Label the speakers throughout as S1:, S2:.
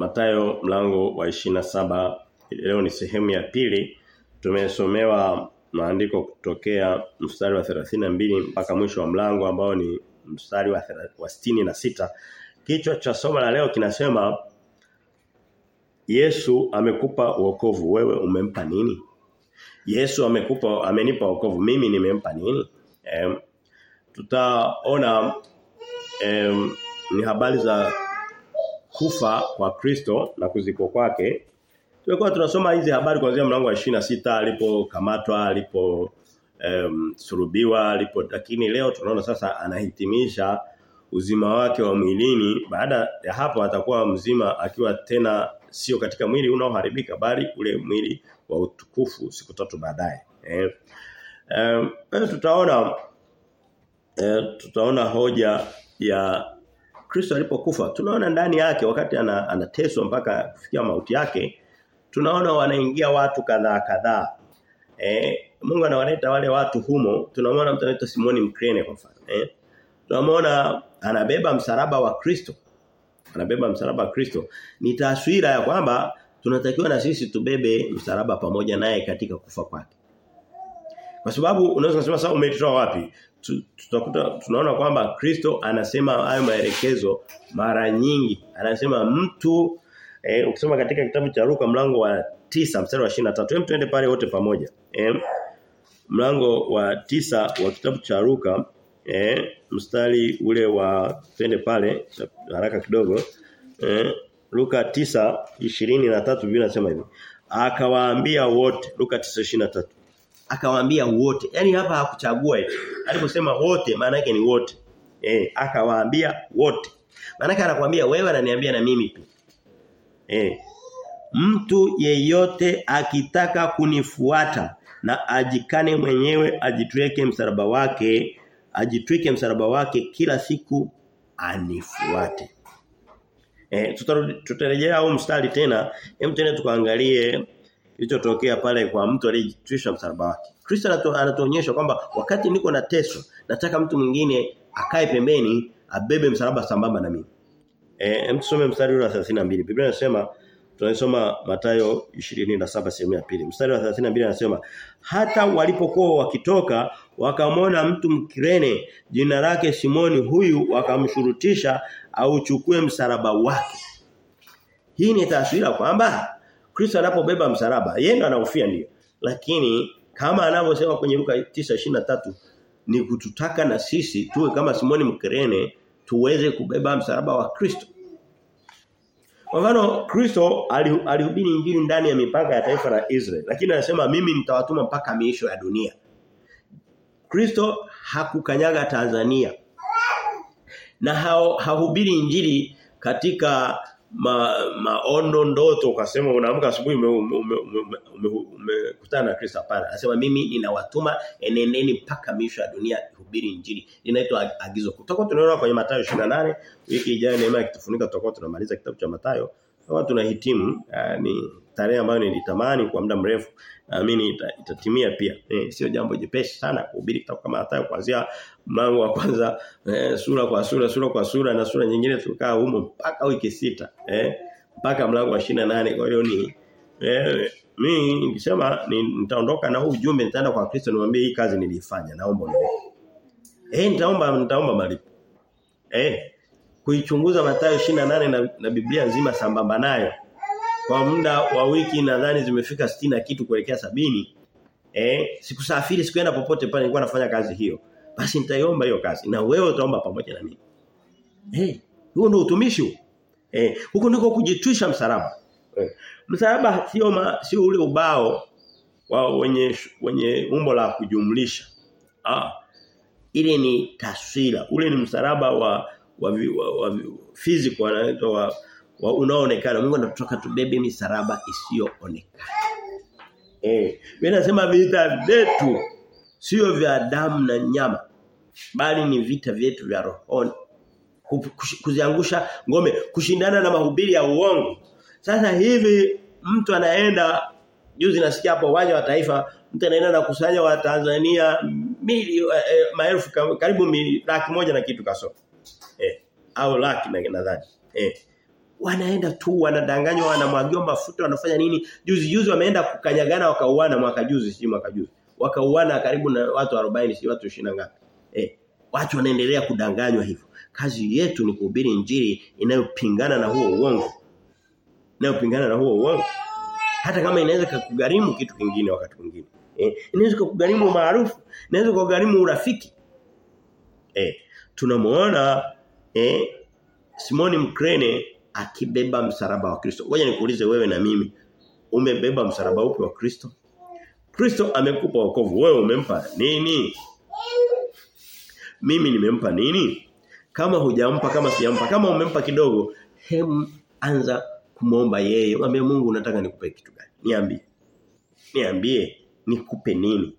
S1: Matayo mlango wa 27 leo ni sehemu ya pili. Tumesomewa maandiko kutokea mstari wa 32 mpaka mwisho wa mlango ambao ni mstari wa, wa 66 kichwa cha somo la leo kinasema Yesu amekupa wokovu wewe umempa nini? Yesu amekupa amenipa wokovu mimi nimempa nini? Em, tutaona em, ni habari za kufa kwa Kristo na kuzikwa kwake Tumekuwa tunasoma hizi habari kuanzia mlango wa 26 alipokamatwa, alipo um, surubiwa, alipo lakini leo tunaona sasa anahitimisha uzima wake wa mwilini. Baada ya hapo atakuwa mzima akiwa tena sio katika mwili unaoharibika bali ule mwili wa utukufu siku tatu baadaye. Eh. Um, tutaona eh, tutaona hoja ya Kristo alipokufa. Tunaona ndani yake wakati anateswa mpaka kufikia mauti yake tunaona wanaingia watu kadhaa kadhaa. Eh, Mungu anawaleta wale watu humo. Tunamwona mtu anaitwa Simoni Mkrene kwa mfano. Eh, tunamwona anabeba msalaba wa Kristo. Anabeba msalaba wa Kristo. Ni taswira ya kwamba tunatakiwa na sisi tubebe msalaba pamoja naye katika kufa kwake. Kwa sababu unaweza kusema sasa umeitoa wapi? Tutakuta tunaona kwamba Kristo anasema hayo maelekezo mara nyingi. Anasema mtu Eh ukisoma katika kitabu cha Luka mlango wa tisa mstari wa 23. Hem tuende pale wote pamoja. Eh mlango wa tisa wa kitabu cha Luka eh mstari ule wa twende pale haraka kidogo. Eh Luka 9:23 Biblia inasema hivi. Akawaambia wote Luka 9:23. Akawaambia wote. Yaani hapa hakuchagua eti. Aliposema wote maana yake ni wote. Eh akawaambia wote. Maana yake anakuambia wewe ananiambia na mimi pia. Eh. Mtu yeyote akitaka kunifuata na ajikane mwenyewe ajitweke msalaba wake, ajitweke msalaba wake kila siku anifuate. Eh tutarejea au mstari tena, hem tena tukaangalie kilichotokea pale kwa mtu aliyejitwisha msalaba wake. Kristo anatuonyesha kwamba wakati niko na teso, nataka mtu mwingine akae pembeni abebe msalaba sambamba na mimi. Eh mtusome mstari wa 32. Biblia inasema tunasoma Mathayo 27 sehemu ya pili. Mstari wa 32 anasema hata walipokuwa wakitoka wakamwona mtu mkirene jina lake Simoni huyu wakamshurutisha auchukue msalaba wake. Hii ni taswira kwamba Kristo anapobeba msalaba yeye ndo anaofia ndio. Lakini kama anavyosema kwenye Luka 9:23 ni kututaka na sisi tuwe kama Simoni mkirene tuweze kubeba msalaba wa Kristo. Kwa mfano Kristo alihubiri injili ndani ya mipaka ya taifa la Israeli lakini anasema mimi nitawatuma mpaka miisho ya dunia. Kristo hakukanyaga Tanzania. Na hao hahubiri injili katika ma, maono ndoto ukasema unaamka asubuhi umekutana na Kristo hapana. Anasema mimi ninawatuma enendeni mpaka misho ya dunia hubiri injili. Inaitwa agizo. kutoka tunaona kwenye Mathayo 28 wiki ijayo neema ikitufunika tutakuwa tunamaliza kitabu cha Mathayo. Kama tunahitimu ni tarehe ambayo nilitamani kwa muda mrefu naamini ita, itatimia pia. Eh, sio jambo jepesi sana kuhubiri kitabu kama Mathayo kuanzia mlango wa kwanza eh, sura kwa sura sura kwa sura na sura nyingine tukaa humo mpaka wiki sita eh mpaka mlango wa 28 kwa hiyo ni eh mimi nikisema nitaondoka na huu ujumbe nitaenda kwa Kristo niwaambie hii kazi nilifanya naomba unipe. Eh nitaomba nitaomba malipo. Eh kuichunguza Mathayo 28 na, na Biblia nzima sambamba nayo kwa muda wa wiki nadhani zimefika 60 na kitu kuelekea sabini eh sikusafiri sikuenda popote pale nilikuwa nafanya kazi hiyo. Basi nitaiomba hiyo kazi na wewe utaomba pamoja na mimi. Eh huo ndio utumishi eh huko ndiko kujitwisha msalaba. Eh. msalaba sio sio ule ubao wa wenye wenye umbo la kujumlisha. Ah ile ni taswira. Ule ni msalaba wa wa, wa, wa physical anaitwa wa, wa unaoonekana Mungu anatutaka tubebe misaraba isiyoonekana. Eh mimi nasema vita vyetu sio vya damu na nyama bali ni vita vyetu vya rohoni. Kuziangusha ngome kushindana na mahubiri ya uongo. Sasa hivi mtu anaenda juzi nasikia hapo uwanja wa taifa mtu anaenda na kusanya wa Tanzania mili eh, maelfu karibu laki moja na kitu kasoko eh au laki nadhani. Na eh wanaenda tu wanadanganywa wanamwagiwa mafuta wanafanya nini? Juzi juzi wameenda kukanyagana wakauana mwaka juzi si mwaka juzi. Wakauana karibu na watu 40 si watu 20 ngapi. Eh watu wanaendelea kudanganywa hivyo. Kazi yetu ni kuhubiri injili inayopingana na huo uongo. Inayopingana na huo uongo. Hata kama inaweza kukugharimu kitu kingine wakati mwingine. Eh inaweza kukugharimu maarufu inaweza kukugharimu urafiki. Eh tunamuona eh Simoni Mkrene akibeba msalaba wa Kristo. Ngoja nikuulize wewe na mimi. Umebeba msalaba upi wa Kristo? Kristo amekupa wokovu. Wewe umempa nini? Mimi nimempa nini? Kama hujampa kama sijampa, kama umempa kidogo, hem anza kumwomba yeye. Mwambie Mungu unataka nikupe kitu gani? Niambie. Niambie nikupe nini?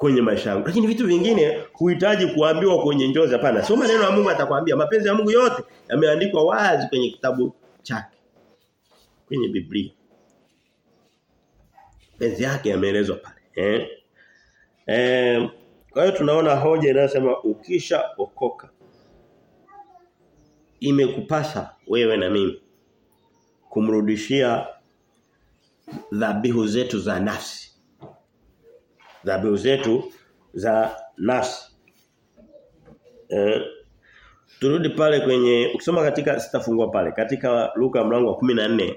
S1: Kwenye maisha yangu. Lakini vitu vingine huhitaji kuambiwa kwenye njozi hapana. sio maneno ya Mungu atakwambia. Mapenzi ya Mungu yote yameandikwa wazi kwenye kitabu chake. Kwenye Biblia. Mapenzi yake yameelezwa pale. Eh? Eh, kwa hiyo tunaona hoja inayosema ukisha okoka imekupasa wewe na mimi kumrudishia dhabihu zetu za nafsi dhabihu zetu za nafsi. Eh, turudi pale kwenye ukisoma katika sitafungua pale katika Luka mlango wa 14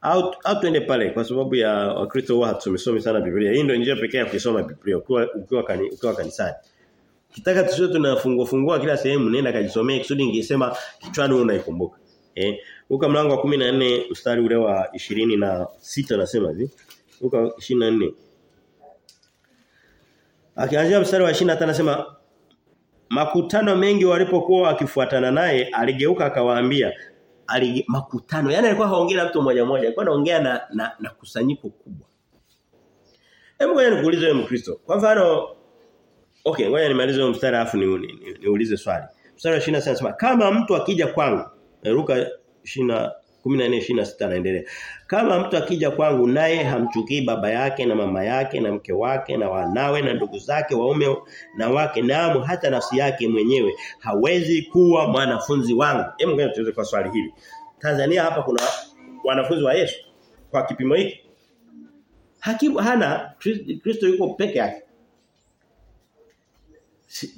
S1: au au tuende pale kwa sababu ya Wakristo huwa tumesoma sana Biblia. Hii ndio njia pekee ya kusoma Biblia ukiwa ukiwa kani, ukiwa kanisani. Kitaka tusio tunafungua fungua kila sehemu nenda kajisomee kusudi ningesema kichwani unaikumbuka. Eh, Luka mlango wa 14 mstari ule wa 26 nasema hivi. Luka 24 Akianzia mstari wa 25 anasema makutano mengi walipokuwa wakifuatana naye aligeuka akawaambia. Alige, makutano yani alikuwa haongea na mtu mmoja mmoja alikuwa anaongea na, na na kusanyiko kubwa. Hebu ngoja nikuulize wewe Mkristo. Kwa mfano okay ngoja nimalize huo mstari afu niulize ni, ni, ni swali. Mstari wa 26 anasema kama mtu akija kwangu Luka 20 14:26 naendelea. Kama mtu akija kwangu naye hamchukii baba yake na mama yake na mke wake na wanawe na ndugu zake waume na wake naamu hata nafsi yake mwenyewe hawezi kuwa mwanafunzi wangu. Hebu ngoja tuweze kwa swali hili. Tanzania hapa kuna wanafunzi wa Yesu kwa kipimo hiki. Hakibu hana Kristo yuko peke yake.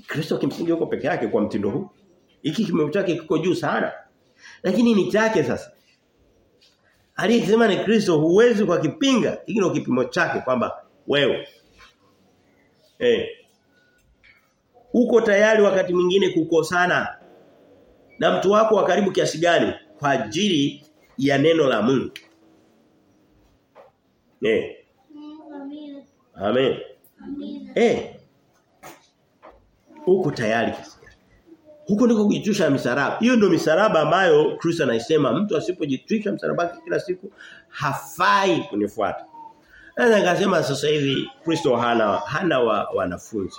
S1: Kristo kimsingi yuko peke yake kwa mtindo huu. Hiki chake kiko juu sana. Lakini ni chake sasa. Aliyesema ni Kristo huwezi kwa kipinga. Hiki ndio kipimo chake kwamba wewe eh uko tayari wakati mwingine kukosana na mtu wako wa karibu kiasi gani kwa ajili ya neno la Mungu. Eh. Amen. Amen. Eh. Uko tayari kiasi huko ndiko kujitwisha misalaba. Hiyo ndio misalaba ambayo Kristo anaisema mtu asipojitwisha msalaba kila siku hafai kunifuata. Naweza nikasema sasa hivi Kristo hana hana wa, wanafunzi.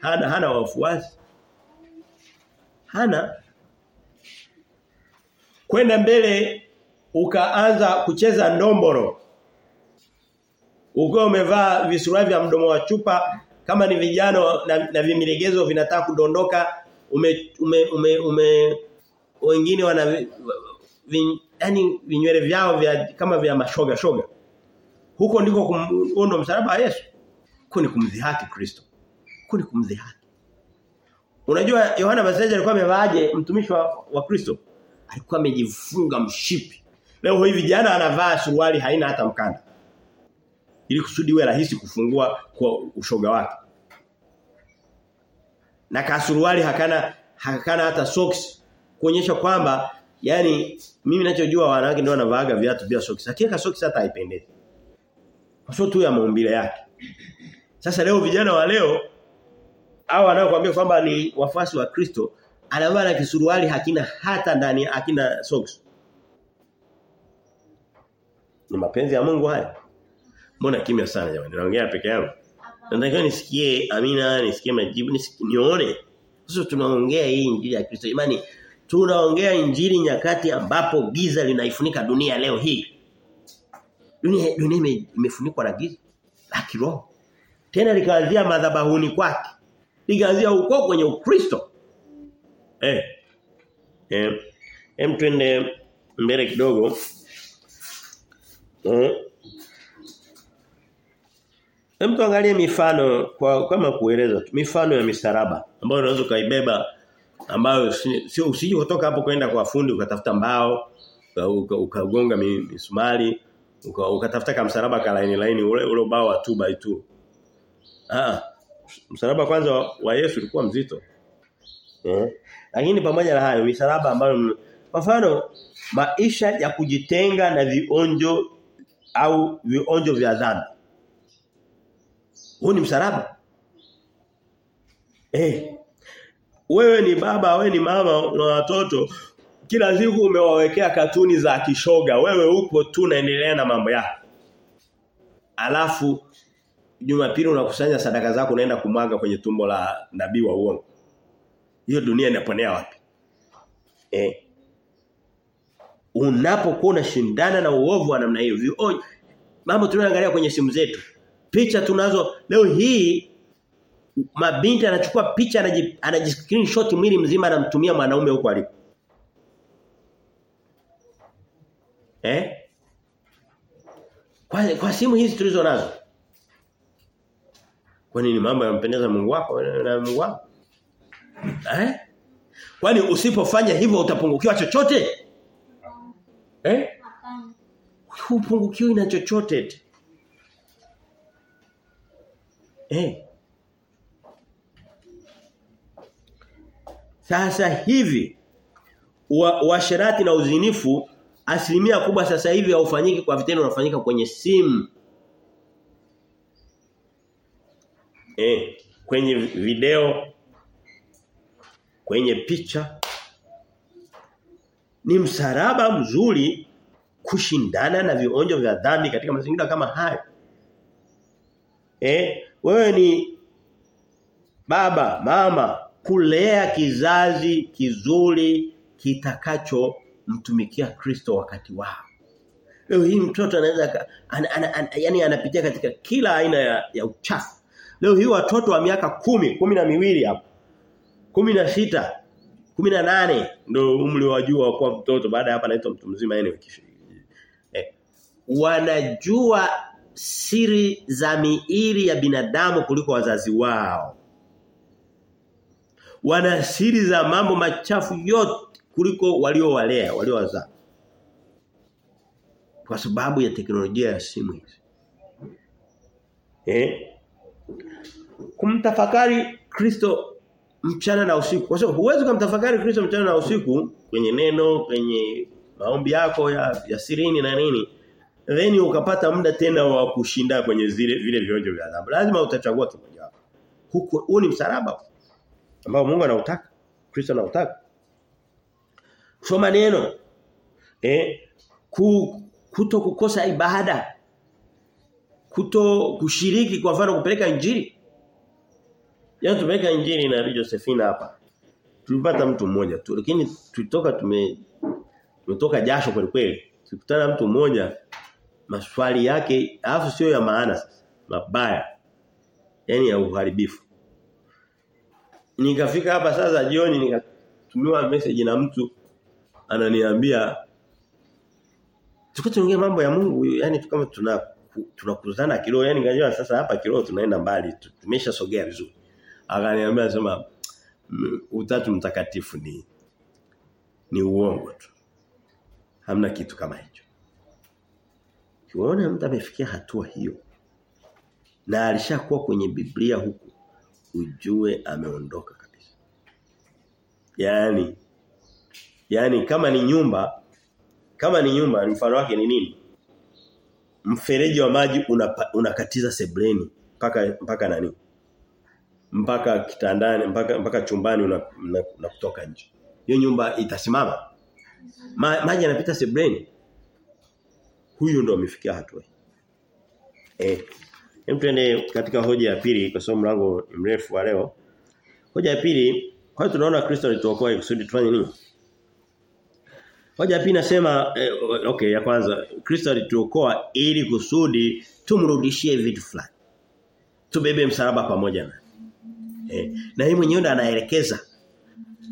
S1: Hana hana wafuasi. Hana kwenda mbele ukaanza kucheza ndomboro. Ukiwa umevaa visuruali vya mdomo wa chupa kama ni vijana na, na vimilegezo vinataka kudondoka ume ume ume, ume wengine wana yani vinywele vyao vya kama vya mashoga shoga. Huko ndiko kuondo msalaba wa Yesu. Huko ni kumdhihaki Kristo. Huko ni kumdhihaki. Unajua Yohana Mbatizaji alikuwa amevaaje mtumishi wa, wa Kristo? Alikuwa amejifunga mshipi. Leo hivi vijana anavaa suruali haina hata mkanda. Ili kusudi iwe rahisi kufungua kwa ushoga wake na kasuruali hakana hakana hata socks kuonyesha kwamba yani mimi ninachojua wanawake ndio wanavaaga viatu bila socks. Akiweka socks hata haipendezi. Kwa sababu tu ya maumbile yake. Sasa leo vijana wa leo au wanaokuambia kwamba ni wafasi wa Kristo anavaa na kisuruali hakina hata ndani hakina socks. Ni mapenzi ya Mungu haya mbona kimya sana jamani? Naongea peke yangu Nataka nisikie amina, nisikie majibu, nisikie, nione. Sasa tunaongea hii injili ya Kristo. Imani tunaongea injili nyakati ambapo giza linaifunika dunia leo hii. Dunia dunia imefunikwa na giza la kiroho. Tena likaanzia madhabahuni kwake. Likaanzia huko kwenye Ukristo. Eh. Eh. Hem twende mbele kidogo eh Hem tuangalie mifano kwa kama kueleza mifano ya misaraba ambayo unaweza kaibeba ambayo sio usije kutoka hapo kwenda kwa fundi ukatafuta mbao ukagonga misumari ukatafuta kama msalaba ka laini laini ule ule bao wa 2 by 2 ah msalaba kwanza wa Yesu ulikuwa mzito. Eh lakini pamoja na hayo misalaba ambayo kwa mfano maisha ya kujitenga na vionjo au vionjo vya dhambi huu ni msalaba eh. Wewe ni baba wewe ni mama na watoto kila siku umewawekea katuni za kishoga. Wewe uko tu naendelea na mambo yako. Alafu Jumapili unakusanya sadaka zako unaenda kumwaga kwenye tumbo la nabii wa uongo. Hiyo dunia inaponea wapi? Eh. Unapokuwa unashindana na uovu wa namna hiyo vio mambo tunayoangalia kwenye simu zetu picha tunazo leo hii mabinti anachukua picha anaji, anaji screenshot mwili mzima anamtumia mwanaume huko alipo Eh? Kwa, kwa simu hizi tulizo nazo. Kwa nini mambo yanampendeza Mungu wako na Mungu wako? Eh? Kwani usipofanya hivyo utapungukiwa chochote? Eh? Hupungukiwi na chochote. Eh? Sasa hivi washerati na uzinifu asilimia kubwa sasa hivi haufanyiki kwa vitendo unafanyika kwenye simu. Eh, kwenye video kwenye picha ni msaraba mzuri kushindana na vionjo vya dhambi katika mazingira kama haya. Eh, wewe ni baba, mama kulea kizazi kizuri kitakacho mtumikia Kristo wakati wao. Leo hii mtoto anaweza an, an, an, yani anapitia katika kila aina ya, ya uchafu. Leo hii watoto wa miaka kumi, kumi na miwili hapo. kumi na sita kumi na nane ndio umri wa juu mtoto baada ya hapa anaitwa mtu mzima yani eh, wanajua siri za miili ya binadamu kuliko wazazi wao. Wana siri za mambo machafu yote kuliko waliowalea, waliowazaa. Kwa sababu ya teknolojia ya simu hizi. Eh? Kumtafakari Kristo mchana na usiku. Kwa sababu huwezi kumtafakari Kristo mchana na usiku kwenye neno, kwenye maombi yako ya, ya sirini na nini. Then ukapata muda tena wa kushinda kwenye zile vile vionjo vya adhabu. Lazima utachagua kimoja wapo. Huko huu ni msalaba ambao Mungu anautaka, Kristo anautaka. Kusoma neno. Eh, ku, kuto kukosa ibada. Kuto kushiriki kwa mfano kupeleka injili. yani tumeweka injili na Josephine hapa. Tulipata mtu mmoja tu lakini tulitoka tume tumetoka jasho kweli kweli. Tukutana mtu mmoja maswali yake alafu sio ya maana sasa. Mabaya. yani ya uharibifu. Nikafika hapa sasa jioni nikatumiwa message na mtu ananiambia tuko mambo ya Mungu yani kama tuna tunakuzana kiroho. Yani ngajua sasa hapa kiroho tunaenda mbali tumeshasogea vizuri. Akaniambia sema utatu mtakatifu ni ni uongo tu. Hamna kitu kama hicho Ukiona mtu amefikia hatua hiyo na alishakuwa kwenye Biblia huku ujue ameondoka kabisa. Yaani yaani kama ni nyumba kama ni nyumba mfano wake ni nini? Mfereji wa maji unakatiza una sebleni mpaka mpaka nani? Mpaka kitandani mpaka mpaka chumbani una, una, una kutoka nje. Hiyo nyumba itasimama. Ma, maji yanapita sebleni. Huyu ndo amefikia hatua. Eh. Hem tuende katika hoja ya pili kwa sababu mlango mrefu wa leo. Hoja ya pili, kwa tunaona Kristo alituokoa kusudi tufanye nini? Hoja ya pili nasema eh, okay ya kwanza Kristo alituokoa ili kusudi tumrudishie vitu fulani. Tubebe msalaba pamoja na. Eh, na yeye mwenyewe ndo anaelekeza.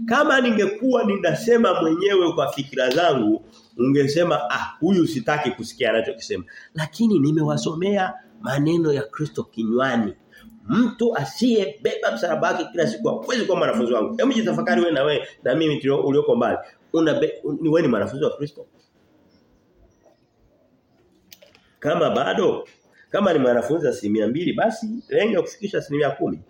S1: Kama ningekuwa ninasema mwenyewe kwa fikira zangu ungesema ah huyu sitaki kusikia anachokisema. Lakini nimewasomea maneno ya Kristo kinywani. Mtu asiyebeba msalaba wake kila siku hawezi kuwa mwanafunzi wangu. Hebu jitafakari wewe na wewe na mimi ulioko mbali. Una ni wewe ni mwanafunzi wa Kristo? Kama bado kama ni mwanafunzi asilimia mbili basi lenga kufikisha asilimia kumi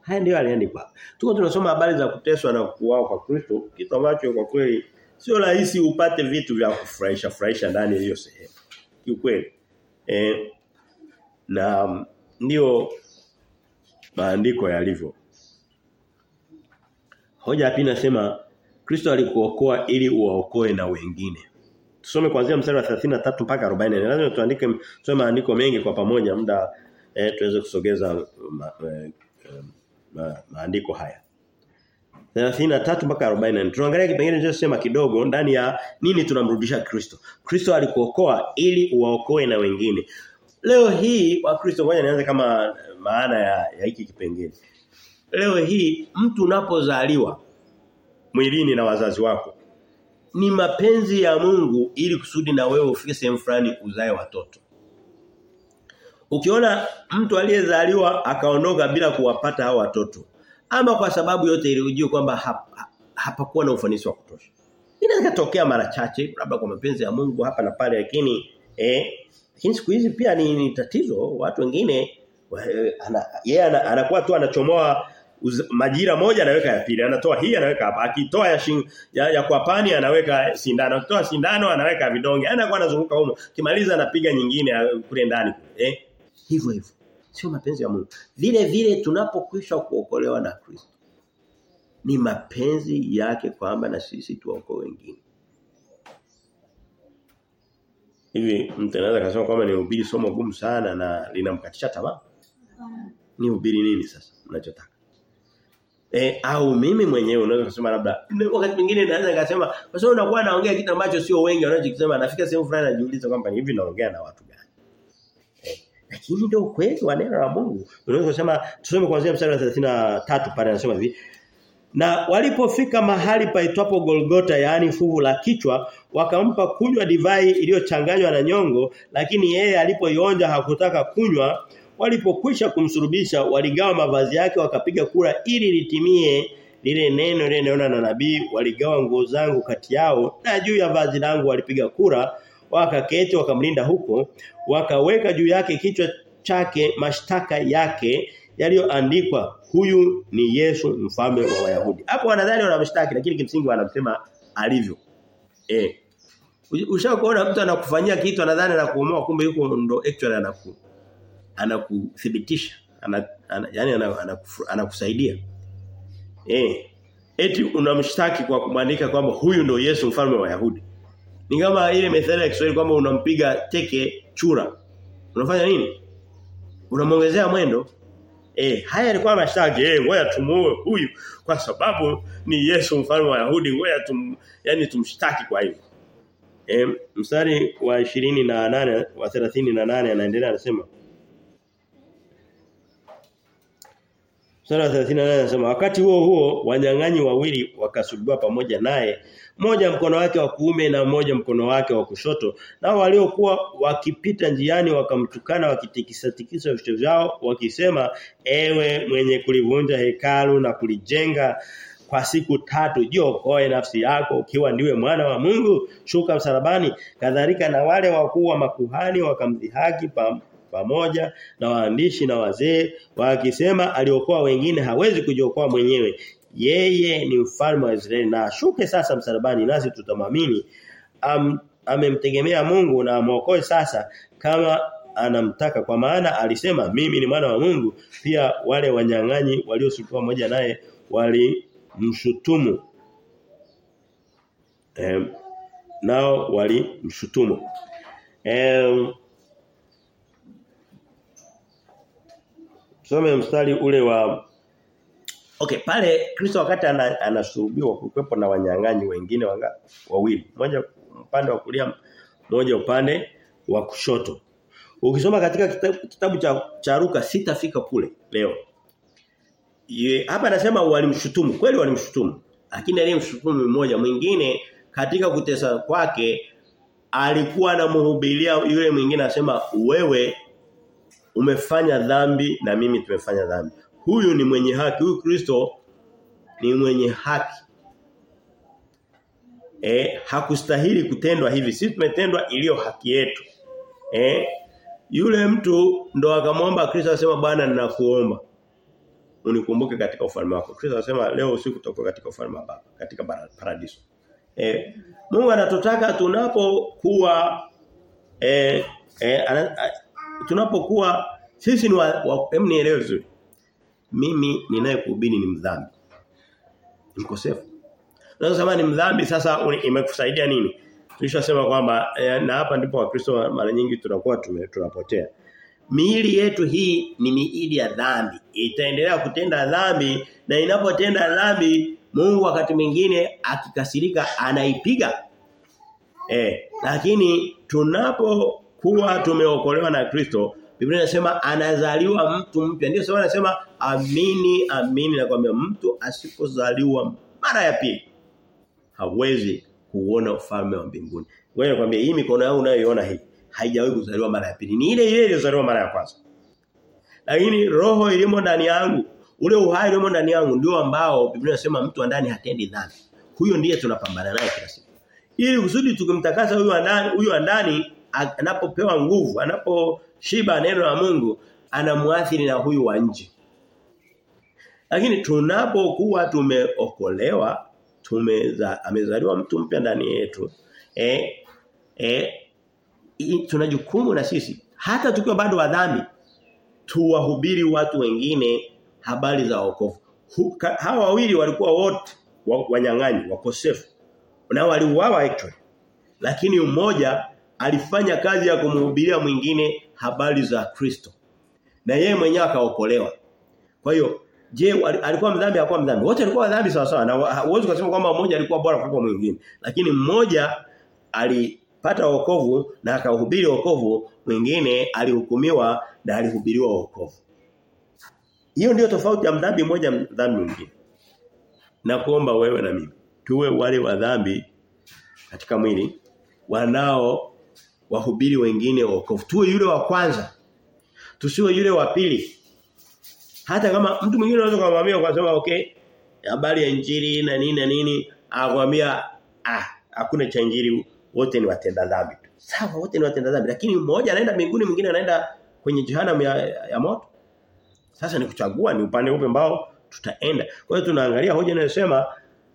S1: Haya ndio aliandikwa. Tuko tunasoma habari za kuteswa na kuuawa kwa Kristo, kitu ambacho kwa kweli sio rahisi upate vitu vya kufurahisha furahisha ndani ya hiyo sehemu. Kiukweli. Eh na ndio maandiko yalivyo. Hoja ya inasema nasema Kristo alikuokoa ili uwaokoe na wengine. Tusome kuanzia mstari wa 33 mpaka 40. Lazima tuandike tusome maandiko mengi kwa pamoja muda eh, tuweze kusogeza ma, eh, ma, maandiko haya. 33 mpaka 40. Tunaangalia kipengele kinachosema kidogo ndani ya nini tunamrudisha Kristo. Kristo alikuokoa ili uwaokoe na wengine. Leo hii wa Kristo ngoja nianze kama maana ya, ya hiki kipengele. Leo hii mtu unapozaliwa mwilini na wazazi wako ni mapenzi ya Mungu ili kusudi na wewe ufike sehemu fulani uzae watoto. Ukiona mtu aliyezaliwa akaondoka bila kuwapata hao watoto ama kwa sababu yote ile ujue kwamba hapakuwa hapakuwa na ufanisi wa kutosha. Inaweza kutokea mara chache labda kwa mapenzi ya Mungu hapa na pale lakini eh lakini siku hizi pia ni, ni tatizo. Watu wengine ana, yeye ana, anakuwa tu anachomoa uz, majira moja anaweka ya pili anatoa hii anaweka hapa. Akitoa ya, shing, ya, ya kwa pani anaweka sindano. Akitoa sindano anaweka vidonge. Anakuwa anazunguka huko kimaliza anapiga nyingine kule ndani eh. Hivyo hivyo sio mapenzi ya Mungu. Vile vile tunapokwisha kuokolewa na Kristo ni mapenzi yake kwamba na sisi tuokoe wengine. Hivi mtu anaweza kusema kwamba ni ubiri somo gumu sana na linamkatisha tamaa? Ni ubiri nini sasa unachotaka? E, au mimi mwenyewe unaweza kusema labda wakati mwingine naweza kusema kwa sababu unakuwa naongea kitu ambacho sio wengi wanachokisema nafika sehemu fulani najiuliza kwamba hivi naongea na watu gani. Lakini ndio kweli wa neno la Mungu. Unaweza kusema tusome kuanzia mstari wa 33 pale anasema hivi. Na walipofika mahali paitwapo Golgota yaani fuvu la kichwa wakampa kunywa divai iliyochanganywa na nyongo lakini yeye alipoionja hakutaka kunywa walipokwisha kumsurubisha waligawa mavazi yake wakapiga kura ili litimie lile neno lile na nabii waligawa nguo zangu kati yao na juu ya vazi langu walipiga kura wakaketi wakamlinda huko wakaweka juu yake kichwa chake mashtaka yake yaliyoandikwa huyu ni Yesu mfalme wa Wayahudi. Hapo wanadhani wanamshtaki lakini kimsingi wanamsema alivyo. Eh ushakuona mtu anakufanyia kitu anadhani anakuomoa kumbe yuko ndo actually anaku anakuthibitisha ana, ana, yani anakusaidia ana, ana eh eti unamshtaki kwa kumwandika kwamba huyu ndo Yesu mfalme wa Wayahudi ni kama ile methali ya Kiswahili kwamba unampiga teke chura. Unafanya nini? Unamongezea mwendo. Eh haya alikuwa mashtaki. Eh ngoja tumuue huyu kwa sababu ni Yesu mfalme wa Yahudi, ngoja tum yani tumshtaki kwa hivyo. Eh mstari wa 28 wa 38 anaendelea anasema Sura 38 anasema wakati huo huo wanyang'anyi wawili wakasulubiwa pamoja naye mmoja mkono wake wa kuume na mmoja mkono wake wa kushoto. Na waliokuwa wakipita njiani wakamtukana wakitikisa tikisa vichwa vyao wakisema ewe mwenye kulivunja hekalu na kulijenga kwa siku tatu jiokoe nafsi yako ukiwa ndiwe mwana wa Mungu shuka msalabani kadhalika na wale wakuu wa makuhani wakamdhihaki pamoja na waandishi na wazee wakisema aliokoa wengine hawezi kujiokoa mwenyewe. Yeye ni mfalme wa Israeli. Na ashuke sasa msalabani nasi tutamamini Am, amemtegemea Mungu na amwokoe sasa kama anamtaka. Kwa maana alisema mimi ni mwana wa Mungu. Pia wale wanyang'anyi waliosulubiwa pamoja naye walimshutumu. Em nao walimshutumu. Em Tusome mstari ule wa Okay, pale Kristo wakati anasulubiwa kulikuwepo na wanyang'anyi wengine wanga wawili. Mmoja upande wa kulia, mmoja upande wa kushoto. Ukisoma katika kitabu, kitabu cha, cha Luka sitafika kule leo. Ye, hapa anasema walimshutumu, kweli walimshutumu. Lakini aliyemshutumu mmoja mwingine katika kutesa kwake alikuwa anamhubiria yule mwingine anasema wewe umefanya dhambi na mimi tumefanya dhambi. Huyu ni mwenye haki, huyu Kristo ni mwenye haki. Eh hakustahili kutendwa hivi. Sisi tumetendwa iliyo haki yetu. Eh yule mtu ndo akamwomba Kristo asema Bwana ninakuomba unikumbuke katika ufalme wako. Kristo anasema leo usiku tutakuwa katika ufalme wa Baba, katika paradiso. Eh Mungu anatotaka tunapokuwa eh, eh tunapokuwa sisi ni hem nielewe vizuri. Mimi ninayekuhubiri ni mdhambi. Mkosefu. Na sasa ni mdhambi sasa imekusaidia nini? Tulishasema kwamba eh, na hapa ndipo wakristo mara nyingi tunakuwa tunapotea. Miili yetu hii ni miili ya dhambi. Itaendelea kutenda dhambi na inapotenda dhambi Mungu wakati mwingine akikasirika anaipiga. Eh, lakini tunapokuwa tumeokolewa na Kristo, Biblia inasema anazaliwa mtu mpya. Ndio sababu anasema amini amini na kwambia mtu asipozaliwa mara ya pili hawezi kuona ufalme wa mbinguni. Wewe nakwambia hii mikono yangu unayoiona hii haijawahi kuzaliwa mara ya pili. Ni ile ile iliyozaliwa mara ya kwanza. Lakini roho ilimo ndani yangu, ule uhai ulimo ndani yangu ndio ambao Biblia inasema mtu ndani hatendi dhambi. Huyo ndiye tunapambana naye kila siku. Ili kusudi tukimtakasa huyu ndani, huyu ndani anapopewa nguvu, anaposhiba neno la Mungu, anamuathiri na huyu wa nje. Lakini tunapokuwa tumeokolewa, tumeza amezaliwa mtu mpya ndani yetu. Eh eh tuna jukumu na sisi hata tukiwa bado wa dhambi tuwahubiri watu wengine habari za wokovu. Hawa wawili walikuwa wote wanyang'anyi, wakosefu. Na waliuawa actually. Lakini mmoja alifanya kazi ya kumhubiria mwingine habari za Kristo. Na yeye mwenyewe akaokolewa. Kwa hiyo je alikuwa mdhambi hakuwa mdhambi? Wote walikuwa wadhambi sawa sawa. Na huwezi kusema kwamba mmoja alikuwa bora kuliko mwingine. Lakini mmoja alipata wokovu na akahubiri wokovu, mwingine alihukumiwa na alihubiriwa wokovu. Hiyo ndiyo tofauti ya mdhambi mmoja mdhambi mwingine. Na kuomba wewe na mimi tuwe wale wa dhambi katika mwili wanao wahubiri wengine wokovu. Tuwe yule wa kwanza. Tusiwe yule wa pili. Hata kama mtu mwingine anaweza kumwambia kwa sababu okay habari ya injili na nini na nini akwambia ah hakuna cha injili wote ni watenda dhambi. Sawa wote ni watenda dhambi lakini mmoja anaenda mbinguni mwingine anaenda kwenye jehanamu ya, ya moto. Sasa ni kuchagua ni upande upe ambao tutaenda. Kwa hiyo tunaangalia hoja inayosema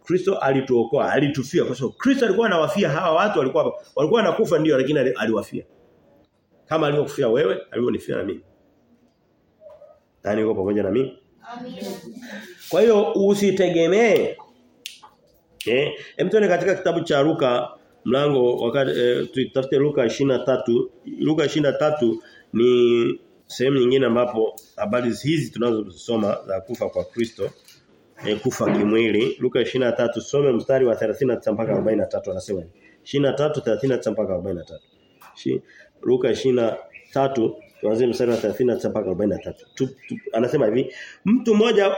S1: Kristo alituokoa, alitufia kwa sababu Kristo alikuwa anawafia hawa watu walikuwa walikuwa wanakufa ndio lakini aliwafia. Kama alivyokufia wewe, alivyonifia na mimi. Nani yuko pamoja na mimi? Amina. Kwa hiyo usitegemee eh hem katika kitabu cha Luka mlango wakati eh, tutafute Luka 23 Luka 23 ni sehemu nyingine ambapo habari hizi tunazosoma za kufa kwa Kristo eh, kufa kimwili. Luka 23 some mstari wa 39 mpaka 43 anasema 23 39 mpaka 43 Shi, Luka 23 tuanze mstari wa 39 mpaka 43 tu, tu, anasema hivi mtu mmoja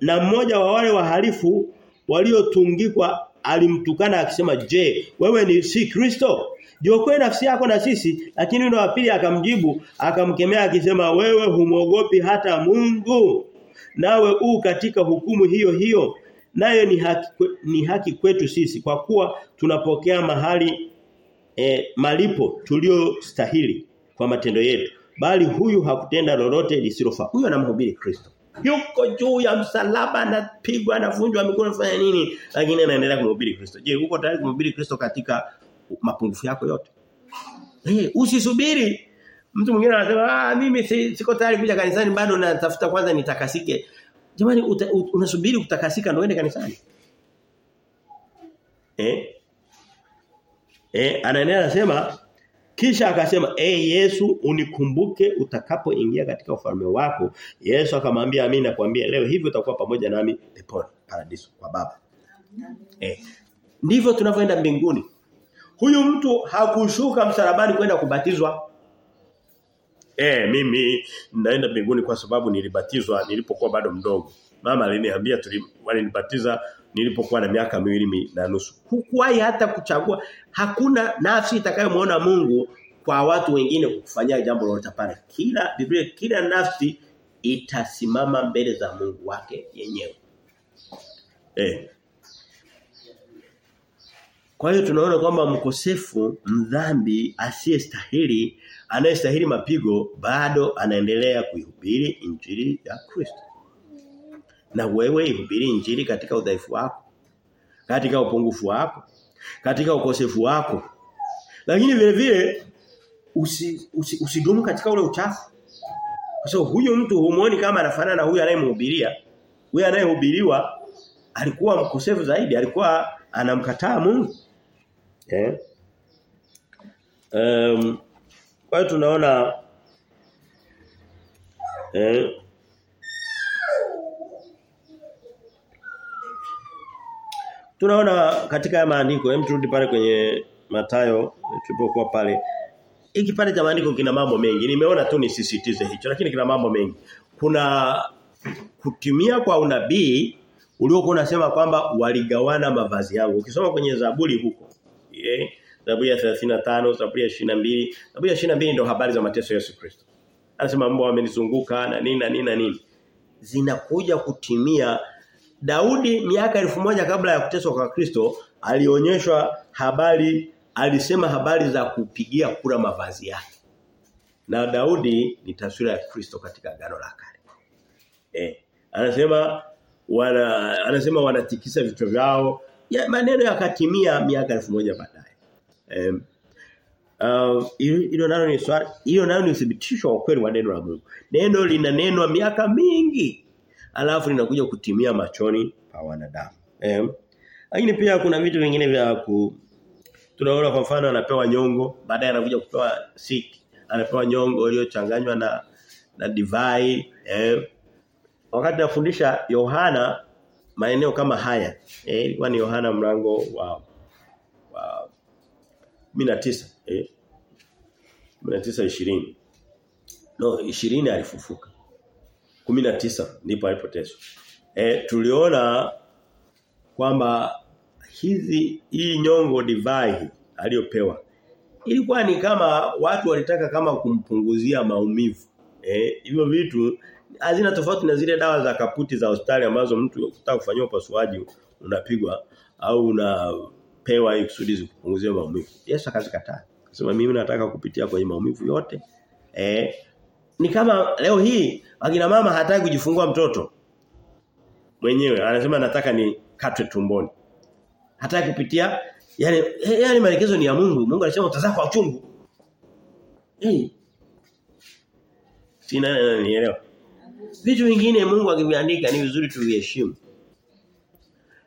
S1: na mmoja wa wale wahalifu waliotungikwa alimtukana akisema je wewe ni si Kristo? Jiokoe nafsi yako na sisi lakini yule wa pili akamjibu akamkemea akisema wewe humogopi hata Mungu nawe u katika hukumu hiyo hiyo nayo ni haki ni haki kwetu sisi kwa kuwa tunapokea mahali e, malipo tuliostahili kwa matendo yetu. Bali huyu hakutenda lolote lisilofaa. Huyu anamhubiri Kristo. Yuko juu ya msalaba anapigwa anavunjwa mikono fanya nini? Lakini anaendelea kumhubiri Kristo. Je uko tayari kumhubiri Kristo katika mapungufu yako yote? Eh usisubiri mtu mwingine anasema ah mimi siko tayari kuja kanisani bado natafuta kwanza nitakasike jamani unasubiri kutakasika ndio uende kanisani eh eh anaendelea anasema kisha akasema, "Eh hey, Yesu, unikumbuke utakapoingia katika ufalme wako." Yesu akamwambia, "Amini nakwambia leo hivi utakuwa pamoja nami peponi, paradiso kwa Baba." Eh. Ndivyo tunavyoenda mbinguni. Huyu mtu hakushuka msalabani kwenda kubatizwa. Eh, mimi naenda mbinguni kwa sababu nilibatizwa nilipokuwa bado mdogo. Mama aliniambia tulinibatiza nilipokuwa na miaka miwili mi, na nusu. Hukuwahi hata kuchagua hakuna nafsi itakayomuona Mungu kwa watu wengine kukufanyia jambo lolote pale. Kila Biblia kila nafsi itasimama mbele za Mungu wake yenyewe. Eh. Kwa hiyo tunaona kwamba mkosefu, mdhambi, asiyestahili, anayestahili mapigo bado anaendelea kuihubiri injili ya Kristo. Na wewe ihubiri injili katika udhaifu wako, katika upungufu wako, katika ukosefu wako. Lakini vile vile usi, usi, katika ule uchafu. Kwa sababu huyo mtu humuoni kama anafanana na huyu anayemhubiria. Huyu anayehubiriwa alikuwa mkosefu zaidi, alikuwa anamkataa Mungu. Eh? Um, kwa hiyo tunaona eh, Tunaona katika maandiko, hem turudi pale kwenye Matayo tulipokuwa pale. Hiki pale cha maandiko kina mambo mengi. Nimeona tu nisisitize hicho lakini kina mambo mengi. Kuna kutimia kwa unabii uliokuwa unasema kwamba waligawana mavazi yangu. Ukisoma kwenye Zaburi huko. Yeah. Zaburi ya 35, Zaburi ya 22. Zaburi ya 22 ndio habari za mateso ya Yesu Kristo. Anasema mbwa wamenizunguka na nini na nini na nini. Zinakuja kutimia Daudi miaka elfu moja kabla ya kuteswa kwa Kristo alionyeshwa habari alisema habari za kupigia kura mavazi yake. Na Daudi ni taswira ya Kristo katika agano la kale. Eh, anasema wana anasema wanatikisa vichwa vyao. Ya, maneno yakatimia miaka elfu moja baadaye. Eh, Uh, nalo ni swali hiyo nayo ni uthibitisho wa kweli wa neno la Mungu. Neno linanenwa miaka mingi alafu linakuja kutimia machoni pa wanadamu. Eh. Lakini pia kuna vitu vingine vya ku tunaona kwa mfano anapewa nyongo, baadaye anakuja kupewa siki, anapewa nyongo iliyochanganywa na na divai, eh. Wakati nafundisha Yohana maeneo kama haya, eh ilikuwa ni Yohana mlango wa wa 19, eh 19 20. No, 20 alifufuka. 19 ndipo alipoteswa. Eh tuliona kwamba hizi hii nyongo divai aliyopewa ilikuwa ni kama watu walitaka kama kumpunguzia maumivu. Eh hivyo vitu hazina tofauti na zile dawa za kaputi za hospitali ambazo mtu ukitaka kufanyia upasuaji unapigwa au unapewa hii kusudi zikupunguzie maumivu. Yesu akazikataa. Akasema mimi nataka kupitia kwenye maumivu yote. Eh ni kama leo hii akina mama hataki kujifungua mtoto mwenyewe anasema nataka ni katwe tumboni hataki kupitia yani yani maelekezo ni ya Mungu Mungu anasema utazaa kwa uchungu hey. sina nielewa vitu vingine Mungu akiviandika ni vizuri tuviheshimu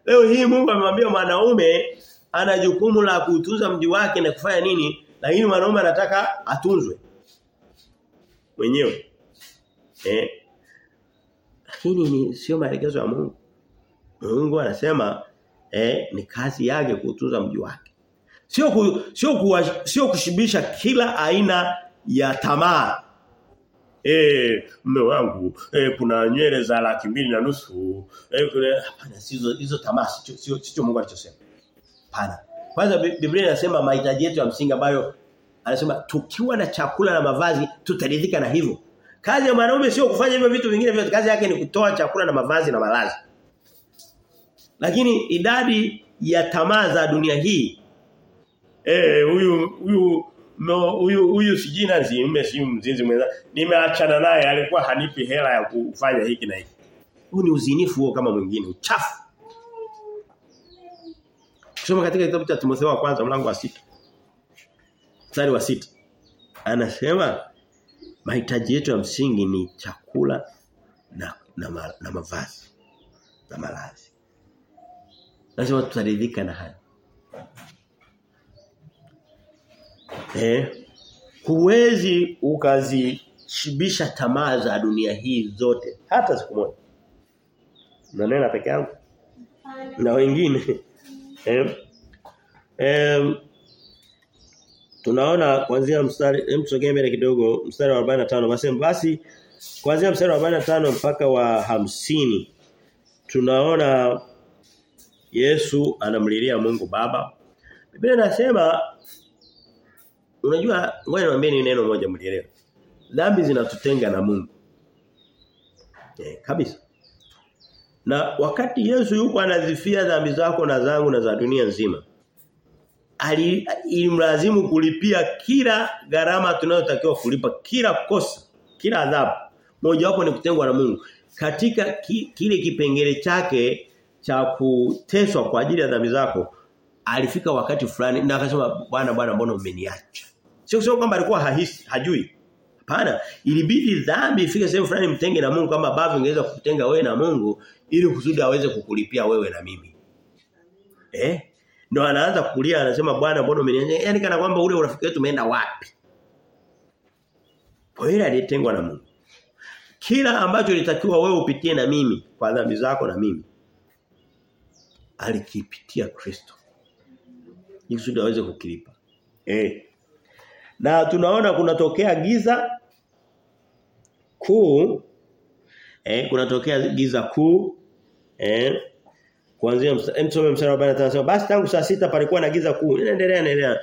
S1: leo hii Mungu amemwambia mwanaume ana jukumu la kutunza mji wake na kufanya nini lakini mwanaume anataka atunzwe mwenyewe. Eh. Lakini ni sio maelekezo ya Mungu. Mungu anasema eh ni kazi yake kutunza mji wake. Sio ku, sio ku, sio kushibisha kila aina ya tamaa. Eh mume wangu eh kuna nywele za laki mbili na nusu eh hapana hizo hizo tamaa sio, sio Mungu alichosema. Hapana. Kwanza Biblia inasema mahitaji yetu ya msingi ambayo anasema tukiwa na chakula na mavazi tutaridhika na hivyo. Kazi ya mwanaume sio kufanya hivyo vitu vingine vyote. Kazi yake ni kutoa chakula na mavazi na malazi. Lakini idadi ya tamaa za dunia hii eh huyu huyu no huyu huyu sijina nzime si mzinzi mwenza nimeachana naye alikuwa hanipi hela ya kufanya hiki na hiki. Huu ni uzinifu huo kama mwingine uchafu. Kusoma katika kitabu cha Timotheo wa kwanza mlango wa sita mstari wa sita anasema mahitaji yetu ya msingi ni chakula na na, ma, na mavazi na malazi. Lazima tutaridhika na hayo. Eh huwezi ukazishibisha tamaa za dunia hii zote hata siku moja. Na nena peke yangu na wengine. Eh eh tunaona kuanzia mstari hem tusogee mbele kidogo mstari wa 45 basi basi kuanzia mstari wa 45 mpaka wa hamsini tunaona Yesu anamlilia Mungu Baba. Biblia nasema unajua ngoja niwaambie ni neno moja mlielewe. Dhambi zinatutenga na Mungu. Eh, kabisa. Na wakati Yesu yuko anazifia dhambi zako na zangu na za dunia nzima. Ali ilimlazimu kulipia kila gharama tunayotakiwa kulipa, kila kosa, kila adhabu. Moja wapo ni kutengwa na Mungu. Katika ki, kile kipengele chake cha kuteswa kwa ajili ya dhambi zako alifika wakati fulani na akasema bwana bwana mbona umeniacha. Sio kusema kwamba alikuwa hahisi, hajui. Hapana, ilibidi dhambi ifike sehemu fulani mtenge na Mungu kama baba ingeweza kukutenga wewe na Mungu ili kusudi aweze kukulipia wewe na mimi. Eh? Ndio anaanza kulia anasema bwana mbona umeniacha? Yaani kana kwamba ule urafiki wetu umeenda wapi? Kwa hiyo alitengwa na Mungu. Kila ambacho litakiwa wewe upitie na mimi kwa dhambi zako na mimi alikipitia Kristo. Ili kusudi aweze kukilipa. Eh. Na tunaona kunatokea giza kuu eh kunatokea giza kuu eh kuanzia msome mstari wa 45 anasema basi tangu saa sita palikuwa na giza kuu. Inaendelea inaendelea.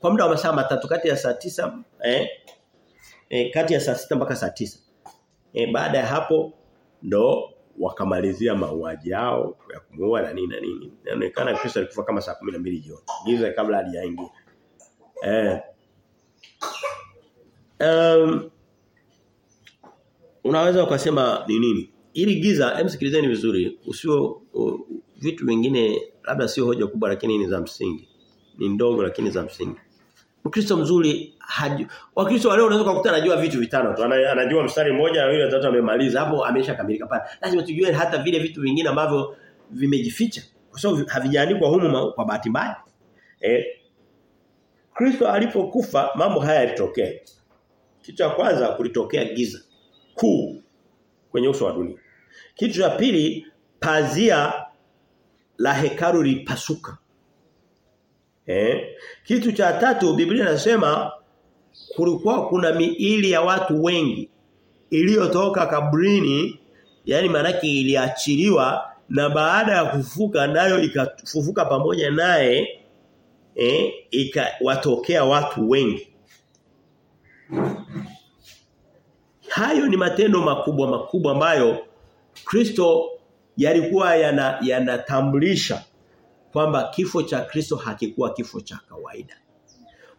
S1: Kwa muda wa masaa matatu kati ya saa tisa eh, eh kati ya saa sita mpaka saa tisa. Eh baada ya hapo ndo wakamalizia mauaji yao ya kumuua na nini na nini. Inaonekana Kristo alikufa kama saa 12 jioni. Giza kabla hajaingia eh. Um, unaweza ukasema ni nini? Ili giza, hem sikilizeni vizuri, usio vitu vingine labda sio hoja kubwa lakini ni za msingi. Ni ndogo lakini za msingi. Mkristo mzuri haju, Wakristo leo unaweza kukuta anajua vitu vitano tu. Anajua mstari mmoja na yule tatu amemaliza. Hapo ameshakamilika pale. Lazima tujue hata vile vitu vingine ambavyo vimejificha. Kwa sababu havijaandikwa humu kwa bahati mbaya. Eh Kristo alipokufa mambo haya yalitokea. Kitu cha kwanza kulitokea giza kuu kwenye uso wa dunia. Kitu cha pili pazia la hekalu lipasuka. Eh? Kitu cha tatu Biblia inasema kulikuwa kuna miili ya watu wengi iliyotoka kabrini yani manake iliachiliwa na baada ya kufufuka nayo ikafufuka pamoja naye eh ikawatokea watu wengi Hayo ni matendo makubwa makubwa ambayo Kristo yalikuwa yanatambulisha yana kwamba kifo cha Kristo hakikuwa kifo cha kawaida.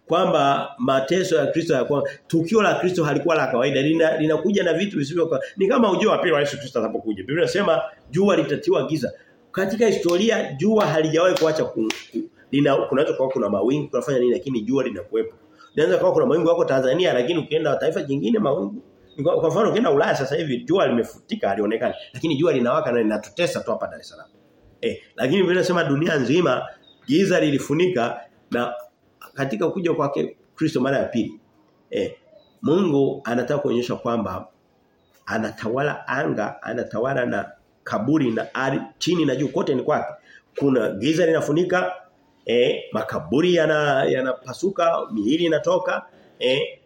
S1: Kwamba mateso ya Kristo yalikuwa tukio la Kristo halikuwa la kawaida linakuja lina, na vitu visivyo ni kama ujio wa pili wa Yesu Kristo atakapokuja. Biblia inasema jua litatiwa giza. Katika historia jua halijawahi kuacha ku, ku, lina kunaweza kuwa kuna mawingu kunafanya nini lakini jua linakuwepo. Inaweza kuwa kuna mawingu yako Tanzania lakini ukienda taifa jingine mawingu kwa mfano ukienda Ulaya sasa hivi jua limefutika halionekani lakini jua linawaka na linatutesa tu hapa Dar es Salaam. Eh lakini vile nasema dunia nzima giza lilifunika na katika kuja kwake Kristo mara ya pili. Eh Mungu anataka kuonyesha kwamba anatawala anga, anatawala na kaburi na ardhi chini na juu kote ni kwake. Kuna giza linafunika eh makaburi yanapasuka, yana miili inatoka eh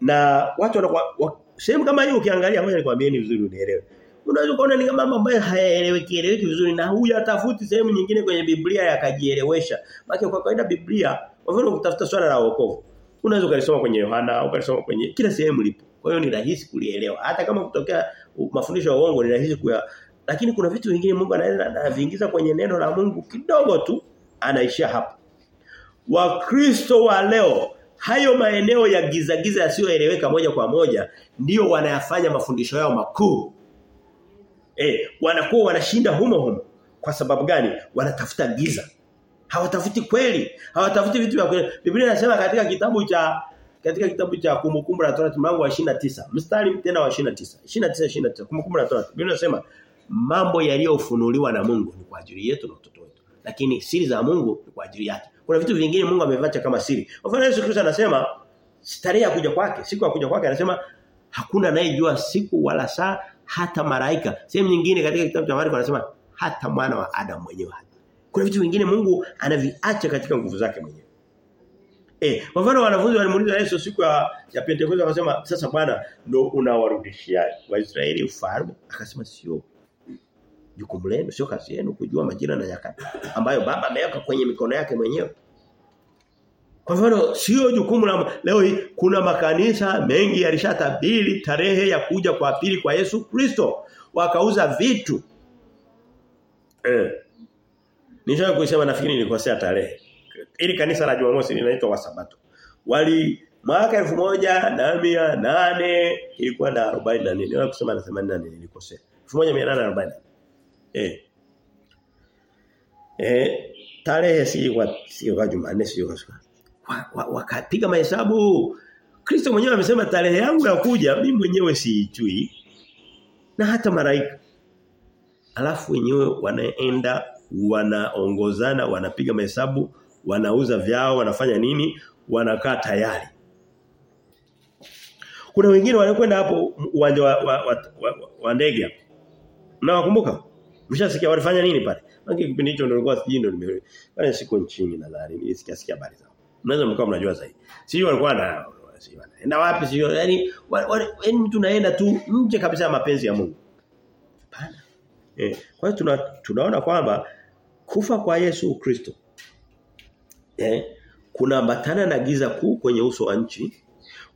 S1: na watu wanakuwa sehemu kama hiyo ukiangalia ngoja nikwambie ni vizuri unielewe. Unaweza kuona ni mambo ambayo hayaeleweki eleweki vizuri na huyu atafuti sehemu nyingine kwenye Biblia yakajielewesha. Maana kwa kawaida Biblia, kwa mfano ukitafuta swala la wokovu, unaweza ukalisoma kwenye Yohana, ukalisoma kwenye kila sehemu lipo. Kwa hiyo ni rahisi kulielewa. Hata kama kutokea mafundisho ya uongo ni rahisi kuya lakini kuna vitu vingine Mungu anaweza anaviingiza kwenye neno la Mungu kidogo tu anaishia hapo. Wakristo wa leo hayo maeneo ya giza giza yasiyoeleweka moja kwa moja ndio wanayafanya mafundisho yao makuu. Eh, wanakuwa wanashinda humo humo. Kwa sababu gani? Wanatafuta giza. Hawatafuti kweli. Hawatafuti vitu vya kweli. Biblia inasema katika kitabu cha katika kitabu cha kumbukumbu la Torati mlango wa 29, mstari tena wa 29. 29 29 kumbukumbu la Torati. Biblia inasema mambo yaliyofunuliwa na Mungu ni kwa ajili yetu na watoto wetu. Lakini siri za Mungu ni kwa ajili yake. Kuna vitu vingine Mungu amevacha kama siri. Kwa mfano Yesu Kristo anasema starehe ya kuja kwake, siku ya kuja kwake anasema hakuna anayejua siku wala saa hata malaika. Sehemu nyingine katika kitabu cha Marko anasema hata mwana wa Adam mwenyewe. Kuna vitu vingine Mungu anaviacha katika nguvu zake mwenyewe. Eh, kwa mfano wanafunzi walimuuliza Yesu siku ya, ya Pentekoste akasema sasa Bwana ndio unawarudishia Waisraeli ufalme? Akasema sio. Jukumu lenu sio kazi yenu kujua majira na nyakati ambayo baba ameweka kwenye mikono yake mwenyewe. Kwa mfano sio jukumu la leo hii kuna makanisa mengi yalishatabiri tarehe ya kuja kwa pili kwa Yesu Kristo. Wakauza vitu. Eh. Nishawahi kusema nafikiri nilikosea tarehe. Ili kanisa la Jumamosi linaitwa Wasabato. Wali mwaka 1800 ilikuwa na 44. Niwahi kusema na 84 nilikosea. 1840. Eh. Eh tarehe si kwa si kwa Jumanne si kwa wakapiga wa, wa mahesabu Kristo mwenyewe amesema tarehe yangu ya kuja mimi mwenyewe siijui na hata malaika alafu wenyewe wanaenda wanaongozana wanapiga mahesabu wanauza vyao wanafanya nini wanakaa tayari kuna wengine wanakwenda hapo uwanja wa, wa, wa, wa, wa ndege hapo Mnawakumbuka? Mshasikia walifanya nini pale? Mangi kipindi hicho ndio nilikuwa sijui ndio nime pale siko nchini nadhani nilisikia sikia habari zao. Mnaweza mkao mnajua zaidi. Sio walikuwa na wanaenda wapi sio? yani yaani mtu naenda tu nje kabisa ya mapenzi ya Mungu. Hapana. Eh, kwa hiyo tuna, tunaona kwamba kufa kwa Yesu Kristo eh kunaambatana na giza kuu kwenye uso wa nchi.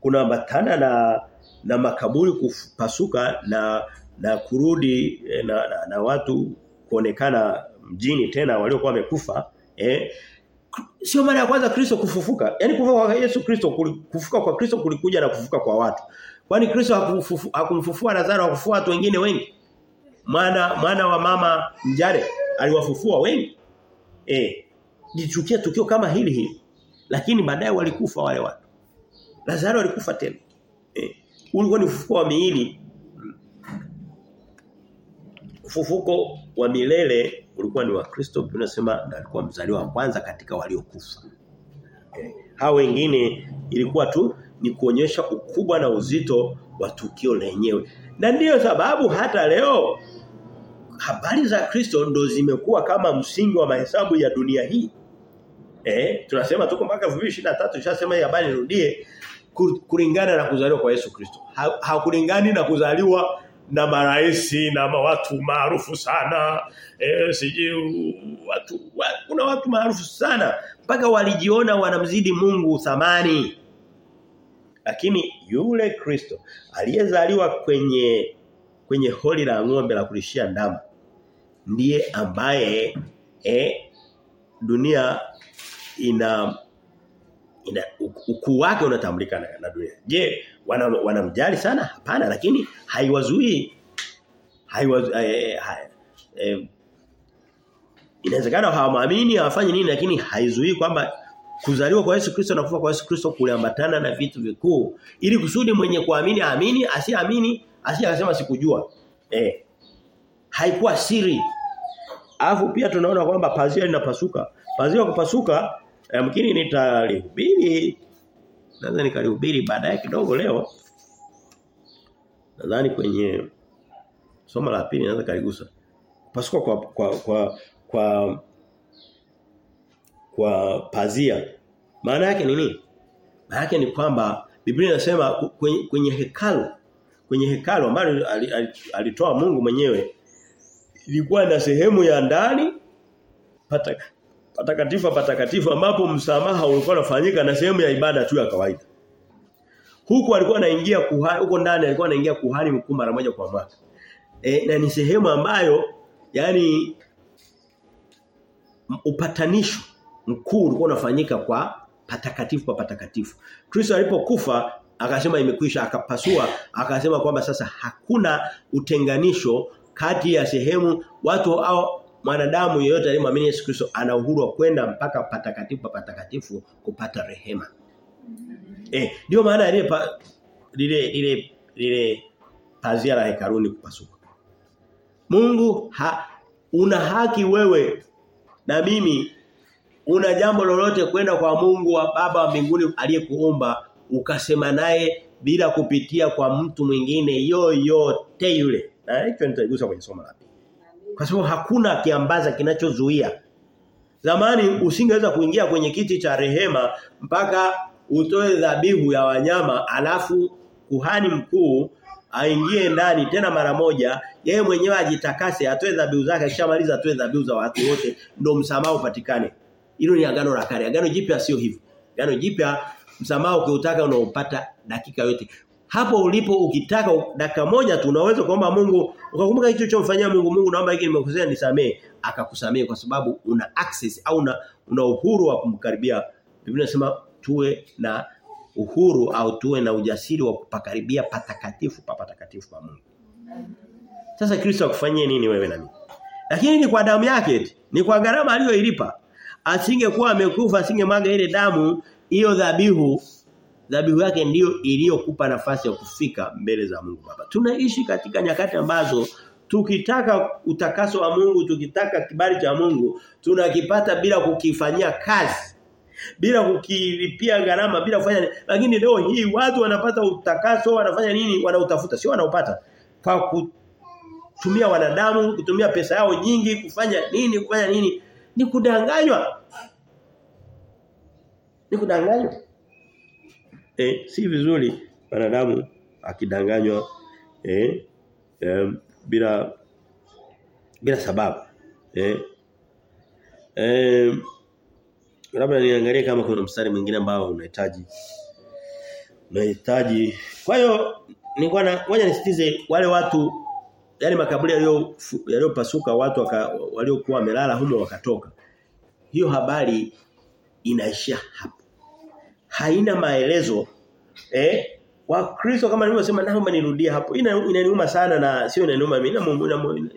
S1: Kunaambatana na na makaburi kupasuka na na kurudi na, na, na watu kuonekana mjini tena waliokuwa wamekufa eh sio mara ya kwanza Kristo kufufuka. Yaani kufufuka kwa Yesu Kristo kufufuka kwa Kristo kulikuja na kufufuka kwa watu. Kwani Kristo hakumfufua Lazaro hakufufua watu wengine wengi? Mwana mwana wa mama mjare aliwafufua wengi. Eh Jitukia tukio kama hili hili. Lakini baadaye walikufa wale watu. Lazaro alikufa tena. Eh ulikuwa ni ufufuko wa miili. Ufufuko wa milele ulikuwa ni wa Kristo tunasema alikuwa mzaliwa wa kwanza katika waliokufa. Okay. Hao wengine ilikuwa tu ni kuonyesha ukubwa na uzito wa tukio lenyewe. Na ndiyo sababu hata leo habari za Kristo ndo zimekuwa kama msingi wa mahesabu ya dunia hii. Eh, tunasema tuko mpaka 2023 tushasema habari nirudie kulingana na kuzaliwa kwa Yesu Kristo. Hakulingani ha, na kuzaliwa na maraisi na watu maarufu sana. E, siji watu wa, kuna watu maarufu sana. Mpaka walijiona wanamzidi Mungu thamani. Lakini yule Kristo aliyezaliwa kwenye kwenye holi la ng'ombe la kulishia ndama ndiye ambaye eh dunia ina ina ukuu wake unatambulika na, na dunia. Je, wanamjali wana sana? Hapana, lakini haiwazuii haiwazui eh, eh, inawezekana hawamwamini hawafanyi nini lakini haizuii kwamba kuzaliwa kwa Yesu Kristo na kufa kwa Yesu Kristo kuliambatana na vitu vikuu. Ili kusudi mwenye kuamini aamini asiamini asiyasema sikujua. Eh haikuwa siri. Alafu pia tunaona kwamba pazia linapasuka. Pazia kupasuka Yamkini nitalihubiri naweza nikalihubiri baadaye kidogo leo. Nadhani kwenye somo la pili naweza kaligusa. Pasuka kwa kwa kwa kwa kwa pazia. Maana yake ni nini? Maana yake ni kwamba Biblia inasema kwenye, kwenye hekalu kwenye hekalu ambalo alitoa Mungu mwenyewe ilikuwa na sehemu ya ndani patakatifu patakatifu ambapo msamaha ulikuwa unafanyika na sehemu ya ibada tu ya kawaida. Huku alikuwa anaingia kuhani huko ndani alikuwa anaingia kuhani mkuu mara moja kwa mwaka. E, na ni sehemu ambayo yani upatanisho mkuu ulikuwa unafanyika kwa patakatifu kwa patakatifu. Kristo alipokufa akasema imekwisha akapasua akasema kwamba sasa hakuna utenganisho kati ya sehemu watu au mwanadamu yeyote aliyemwamini Yesu Kristo ana uhuru wa kwenda mpaka patakatifu patakatifu kupata rehema. Eh, ndio maana ile ile lile lile lile pazia la hekaruni kupasuka. Mungu ha, una haki wewe na mimi una jambo lolote kwenda kwa Mungu wa Baba wa mbinguni aliyekuumba ukasema naye bila kupitia kwa mtu mwingine yoyote yule. Na hicho nitaigusa kwenye somo la kwa sababu hakuna kiambaza kinachozuia. Zamani usingeweza kuingia kwenye kiti cha rehema mpaka utoe dhabihu ya wanyama alafu kuhani mkuu aingie ndani tena mara moja yeye mwenyewe ajitakase atoe dhabihu zake akishamaliza atoe dhabihu za watu wote ndio msamaha upatikane. Hilo ni agano la kale. Agano jipya sio hivyo. Agano jipya msamaha ukiutaka unaopata dakika yote hapo ulipo ukitaka dakika moja tu unaweza kuomba Mungu. Ukakumbuka hicho chomfanyia Mungu Mungu naomba hiki nimekosea nisamee akakusamee kwa sababu una access au una, una uhuru wa kumkaribia. Biblia inasema tuwe na uhuru au tuwe na ujasiri wa kupakaribia patakatifu pa patakatifu pa Mungu. Sasa Kristo akufanyie nini wewe na mimi? Lakini ni kwa damu yake ni kwa gharama aliyoilipa. Asingekuwa amekufa asingemwaga ile damu hiyo dhabihu dhabihu yake ndiyo iliyokupa nafasi ya kufika mbele za Mungu Baba. Tunaishi katika nyakati ambazo tukitaka utakaso wa Mungu, tukitaka kibali cha Mungu, tunakipata bila kukifanyia kazi. Bila kukilipia gharama, bila kufanya lakini leo hii watu wanapata utakaso, wanafanya nini? Wanautafuta, sio wanaupata. Kwa kutumia wanadamu, kutumia pesa yao nyingi, kufanya nini, kufanya nini? Ni kudanganywa. Ni kudanganywa. Eh, si vizuri wanadamu akidanganywa eh, eh bila bila sababu. Eh. Eh labda niangalie kama kuna mstari mwingine ambao unahitaji unahitaji. Kwa hiyo nilikuwa na ngoja nisitize wale watu yale makaburi yaliyo yaliyopasuka watu waliokuwa wamelala humo wakatoka. Hiyo habari inaishia hapo haina maelezo eh? Wa Kristo kama nilivyosema naomba nirudia hapo. Ina inaniuma sana na sio inaniuma mimi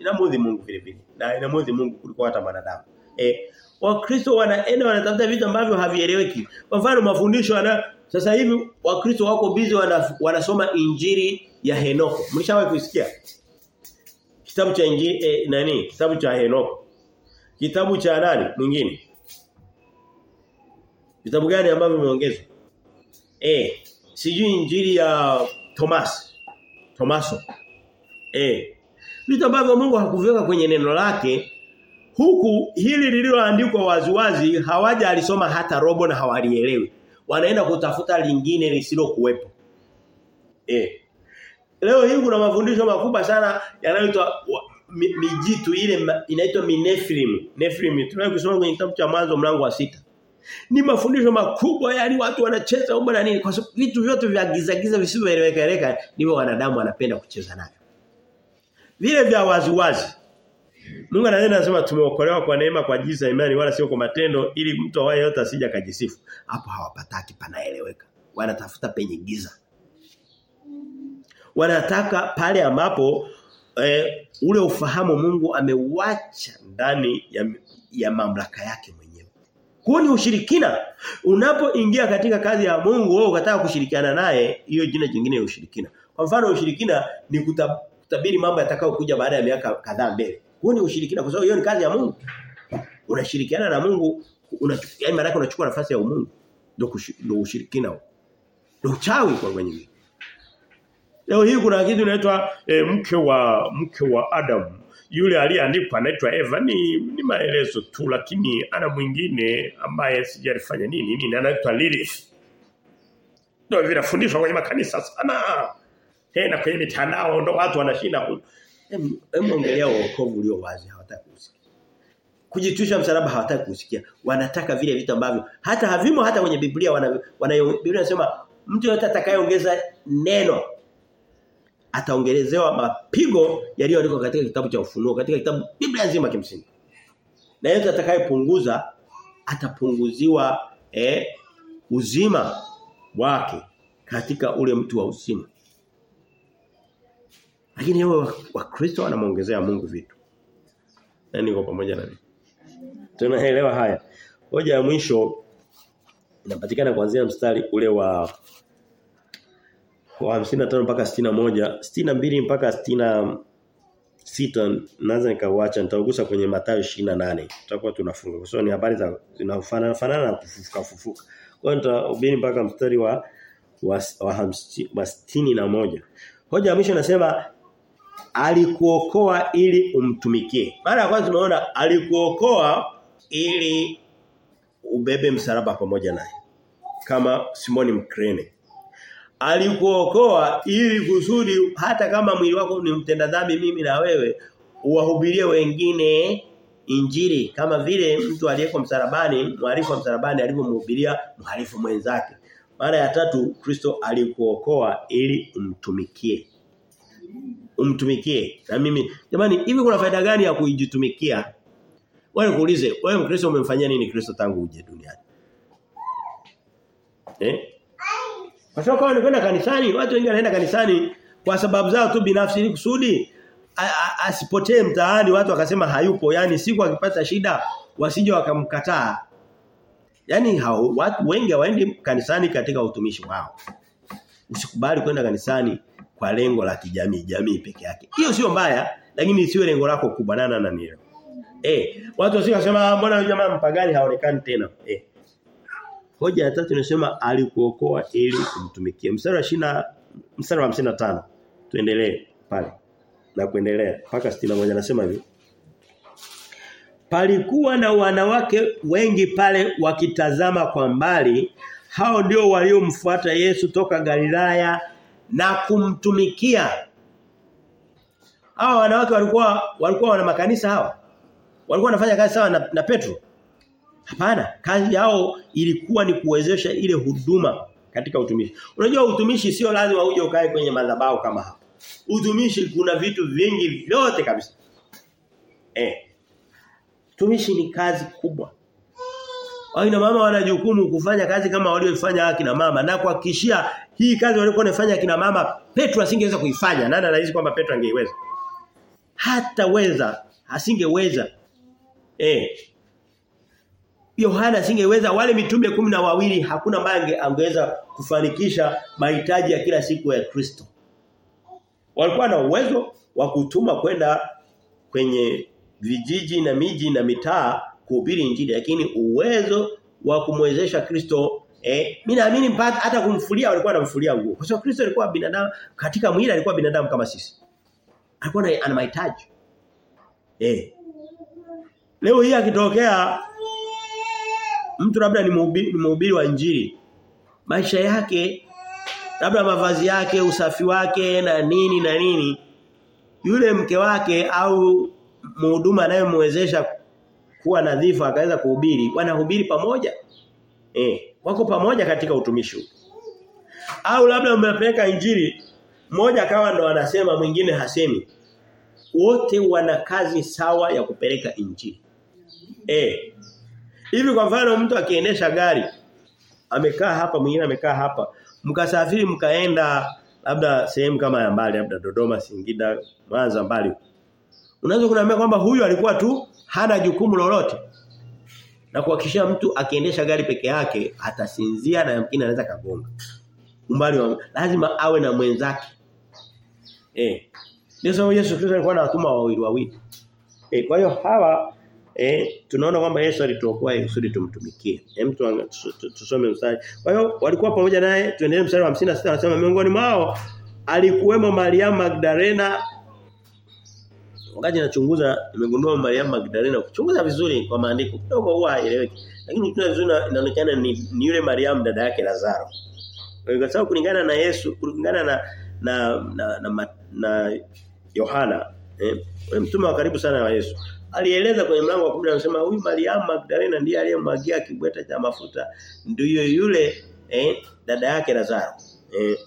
S1: inamudhi Mungu vile vile na inamudhi Mungu kuliko hata wanadamu eh? Wakristo wanaenda wanatafuta vitu ambavyo havieleweki. Kwa mfano mafundisho yana sasa hivi Wakristo wako busy wana, wanasoma injiri ya Henoko. Mlishawahi kusikia kitabu cha injili eh, nani? Kitabu cha Henoko. Kitabu cha nani? Mwingine. Vitabu gani ambavyo vimeongezwa? Eh, sijui injili ya Thomas. Tomaso. Eh. Vitu ambavyo Mungu hakuviweka kwenye neno lake huku hili lililoandikwa waziwazi hawaja alisoma hata robo na hawalielewi. Wanaenda kutafuta lingine lisilo kuwepo. Eh. Leo hii kuna mafundisho makubwa sana yanayoitwa mijitu ile inaitwa minefrim. Nefrim tunayo kusoma kwenye kitabu cha mwanzo mlango wa sita ni mafundisho makubwa yani watu wanacheza umbo na nini. Kwa sababu vitu vyote vya giza giza visivyoeleweka eleka ndivyo wanadamu wanapenda kucheza navyo. Vile vya wazi wazi. Mungu anaye anasema tumeokolewa kwa neema kwa jinsi ya imani wala sio kwa matendo ili mtu awaye yote asije kajisifu hapo hawapataki panaeleweka. Wanatafuta penye giza. Wanataka pale ambapo eh, ule ufahamu Mungu ameuacha ndani ya, ya mamlaka yake mwenyewe huo ni ushirikina. Unapoingia katika kazi ya Mungu wewe ukataka kushirikiana naye, hiyo jina jingine ya ushirikina. Kwa mfano ushirikina ni kutabiri mambo yatakayokuja baada ya miaka kadhaa mbele. Huo ni ushirikina kwa sababu hiyo ni kazi ya Mungu. Unashirikiana na Mungu, unachukua maana yake unachukua nafasi ya Mungu. Ndio ushirikina huo. Ndio uchawi kwa nyingine. Leo hii kuna kitu inaitwa e, mke wa mke wa Adam yule aliyeandikwa anaitwa Eva ni, ni maelezo tu lakini ana mwingine ambaye sijalifanya nini nini anaitwa Lilith. Ndio vinafundishwa kwenye makanisa sana. Tena kwenye mitandao ndio watu wanashinda. Hebu ongelea wokovu ulio wazi hawataki kusikia. Kujitwisha msalaba hawataki kusikia. Wanataka vile vitu ambavyo hata havimo hata kwenye Biblia wana, wana Biblia inasema mtu yote atakayeongeza neno ataongelezewa mapigo yaliyoandikwa katika kitabu cha ufunuo katika kitabu Biblia nzima kimsingi. Na yote atakayepunguza atapunguziwa eh, uzima wake katika ule mtu wa uzima. Lakini wewe wakristo wanamuongezea Mungu vitu. Na niko pamoja na mimi. Tunaelewa haya. Hoja ya mwisho inapatikana kuanzia mstari ule wa wa 55 mpaka 61, 62 mpaka 66 naanza nikauacha nitaugusa kwenye Mathayo 28. Tutakuwa tunafunga. Kwa sababu ni habari za zinafanana fanana na kufufuka fufuka. Kwa hiyo nitahubiri mpaka mstari wa wa, wa, hamsi, wa sitini na moja. Hoja ya mwisho nasema alikuokoa ili umtumikie. Mara ya kwanza tumeona alikuokoa ili ubebe msalaba pamoja naye. Kama Simoni Mkrene. Alikuokoa ili kusudi hata kama mwili wako ni mtenda dhambi mimi na wewe uwahubirie wengine injili kama vile mtu aliyeko msalabani mhalifu wa msalabani alivyomhubiria mhalifu mwenzake. Mara ya tatu Kristo alikuokoa ili umtumikie. Umtumikie. Na mimi jamani hivi kuna faida gani ya kujitumikia? Wewe kuulize wewe Mkristo umemfanyia nini Kristo tangu uje duniani? Eh kwa sababu kama unakwenda kanisani watu wengi wanaenda kanisani kwa sababu zao tu binafsi ili kusudi asipotee mtaani watu wakasema hayupo. Yani siku akipata shida wasije wakamkataa. Yaani hao watu wengi hawaendi kanisani katika utumishi wao. Usikubali kwenda kanisani kwa lengo la kijamii jamii peke yake. Hiyo sio mbaya lakini isiwe lengo lako kubwa nana na nilo eh watu wasikasema mbona jamaa mpagani haonekani tena? Eh hoja ya tatu inasema alikuokoa ili kumtumikia mstari wa 20 mstari wa 55 tuendelee pale na kuendelea mpaka 61 anasema hivi. Palikuwa na wanawake wengi pale wakitazama kwa mbali. Hao ndio waliomfuata Yesu toka Galilaya na kumtumikia. Hao wanawake walikuwa walikuwa wana makanisa hawa walikuwa wanafanya kazi sawa na, na Petro Hapana, kazi yao ilikuwa ni kuwezesha ile huduma katika utumishi. Unajua utumishi sio lazima uje ukae kwenye madhabahu kama hapa. Utumishi kuna vitu vingi vyote kabisa. Eh. Utumishi ni kazi kubwa. Aina mama wana jukumu kufanya kazi kama waliofanya akina mama na kuhakikishia hii kazi walikuwa wanafanya akina mama Petro asingeweza kuifanya. Nani anahisi kwamba Petro angeiweza? Hataweza, asingeweza. Eh. Yohana singeweza wale mitume kumi na wawili hakuna ambaye angeweza kufanikisha mahitaji ya kila siku ya Kristo. Walikuwa na uwezo wa kutuma kwenda kwenye vijiji na miji na mitaa kuhubiri injili lakini uwezo wa kumwezesha Kristo eh mimi naamini mpaka hata kumfulia walikuwa wanamfulia nguo. Kwa sababu Kristo alikuwa binadamu katika mwili alikuwa binadamu kama sisi. Alikuwa ana mahitaji. Eh. Leo hii akitokea mtu labda ni mhubiri mhubiri wa injili maisha yake labda mavazi yake usafi wake na nini na nini yule mke wake au mhuduma anayemwezesha kuwa nadhifu akaweza kuhubiri wanahubiri pamoja? Eh wako pamoja katika utumishi au labda umepeleka injili mmoja akawa ndo anasema mwingine hasemi. Wote wana kazi sawa ya kupeleka injili. Eh Hivi kwa mfano mtu akiendesha gari amekaa hapa mwingine amekaa hapa mkasafiri mkaenda labda sehemu kama ya mbali labda Dodoma Singida Mwanza mbali Unaweza kuniambia kwamba huyu alikuwa tu hana jukumu lolote? Na kuhakikisha mtu akiendesha gari peke yake atasinzia na yamkini anaweza kagonga umbali wa lazima awe na mwenzake. Eh ndio Yesu Kristo alikuwa na watuma wawili wawili. Eh kwa hiyo hawa eh tunaona kwamba Yesu alituokoa ili tumtumikie. Hem tusome mstari. Kwa hiyo walikuwa pamoja naye tuendelee mstari wa 56 anasema miongoni mwao alikuwemo Maria Magdalena Wakati nachunguza nimegundua Maria Magdalena kuchunguza vizuri kwa maandiko kidogo huwa haieleweki. Lakini kitu vizuri inaonekana ni, ni yule Mariam dada yake Lazaro. Kwa sababu kulingana na Yesu kulingana na na na na, na, na Yohana eh, mtume wa karibu sana wa Yesu alieleza kwenye mlango wa 10 anasema huyu Mariamu Magdalena ndiye aliyemwagia kibweta cha mafuta. Ndiyo yule eh, dada yake Lazaro eh.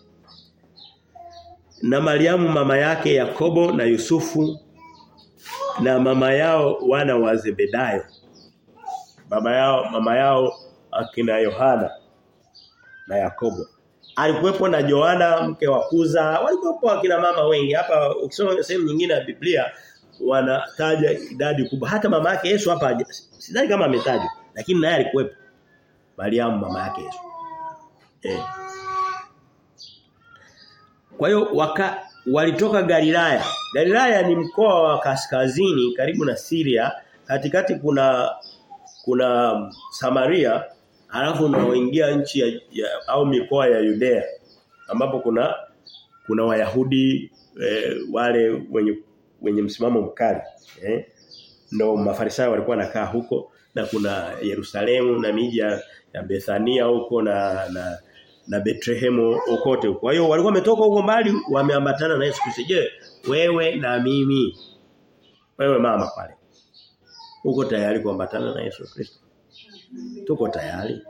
S1: na Mariamu mama yake Yakobo na Yusufu na mama yao wana wa Zebedayo. Baba yao mama yao akina Yohana na Yakobo. Alikuwepo na Joana mke wa Kuza walikuwepo akina mama wengi. Hapa ukisoma sehemu nyingine ya Biblia wanataja idadi kubwa. Hata mama yake Yesu hapa sidhani kama ametajwa lakini naye alikuwepo. Mariamu mama yake Yesu. Eh. Kwa hiyo waka walitoka Galilaya. Galilaya ni mkoa wa kaskazini karibu na Syria. Katikati kuna kuna Samaria alafu unaoingia nchi ya, ya, au mikoa ya Judea ambapo kuna kuna Wayahudi e, wale wenye wenye msimamo mkali eh ndio mafarisayo walikuwa nakaa huko na kuna Yerusalemu na miji ya, Bethania huko na na na Betlehemu huko. Kwa hiyo walikuwa wametoka huko mbali wameambatana na Yesu Kristo. Je, wewe na mimi wewe mama pale. Uko tayari kuambatana na Yesu Kristo? Tuko tayari.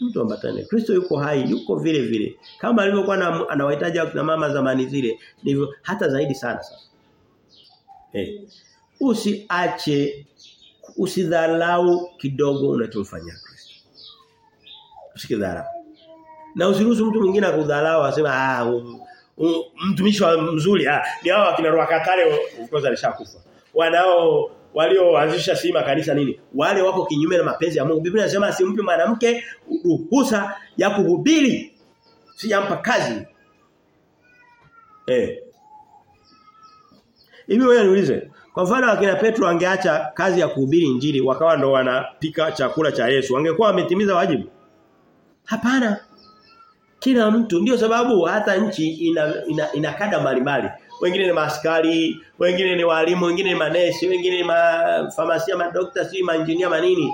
S1: Mtu ambatane. Kristo yuko hai, yuko vile vile. Kama alivyokuwa anawahitaji akina mama zamani zile, ndivyo hata zaidi sana sasa. Eh. Usiache usidhalau kidogo unachomfanyia Kristo. Usikidharau. Na usiruhusu mtu mwingine akudharau asema ah mtumishi mzuri ah ni hao akina Rwakatare kwanza alishakufa. Wanao walioanzisha sima kanisa nini? Wale wako kinyume na mapenzi ya Mungu. Biblia inasema asimpe mwanamke ruhusa ya kuhubiri. Sijampa kazi. Eh. Hivi wewe niulize, kwa mfano akina Petro angeacha kazi ya kuhubiri injili wakawa ndo wanapika chakula cha Yesu, wangekuwa wametimiza wajibu? Hapana. Kila mtu ndio sababu hata nchi ina, ina, ina kada mbalimbali. Wengine ni maaskari, wengine ni walimu, wengine ni manesi, wengine ni mafamasia, madokta, si maengineer manini.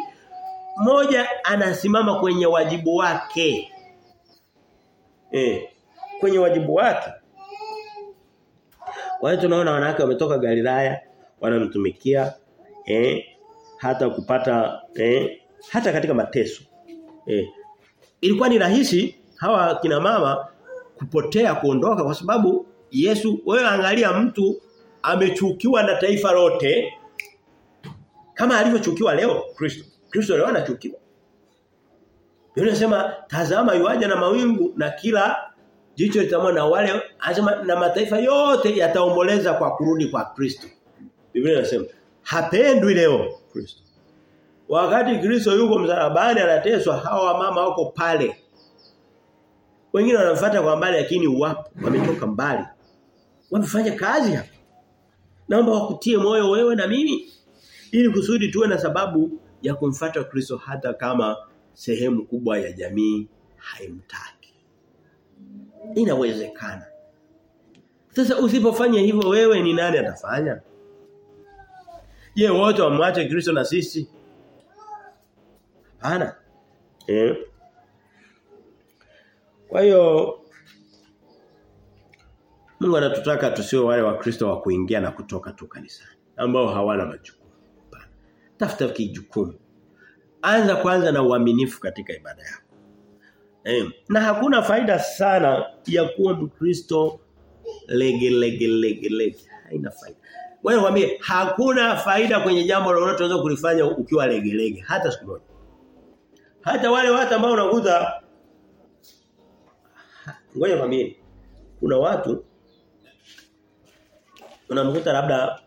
S1: Mmoja anasimama kwenye wajibu wake. Eh, kwenye wajibu wake. Kwa hiyo tunaona wanawake wametoka Galilaya wanamtumikia eh hata kupata eh hata katika mateso. Eh ilikuwa ni rahisi hawa kina mama kupotea kuondoka kwa sababu Yesu wewe angalia mtu amechukiwa na taifa lote kama alivyochukiwa leo Kristo. Kristo leo anachukiwa. Biblia inasema tazama yuaja na mawingu na kila jicho litamwona wale anasema na mataifa yote yataomboleza kwa kurudi kwa Kristo. Biblia inasema hapendwi leo Kristo. Wakati Kristo yuko msalabani anateswa hawa mama wako pale. Wengine wanamfuata kwa mbali lakini wapo wametoka mbali. Wamefanya kazi hapa. Naomba wakutie moyo wewe na mimi ili kusudi tuwe na sababu ya kumfuata Kristo hata kama sehemu kubwa ya jamii haimtaki. Inawezekana. Sasa usipofanya hivyo wewe ni nani atafanya? Je, wote wamwache Kristo na sisi? Hapana. Eh. Kwa hiyo Mungu anatutaka tusiwe wale wa Kristo wa kuingia na kutoka tu kanisani ambao hawana majukumu. Tafuta kijukumu. Anza kwanza na uaminifu katika ibada yako. Na hakuna faida sana ya kuwa Mkristo lege lege lege lege. Haina faida. Wewe mwambie hakuna faida kwenye jambo lolote unaweza kulifanya ukiwa lege lege hata siku moja. Hata wale watu ambao unakuta ngoja mwambie kuna watu unamkuta labda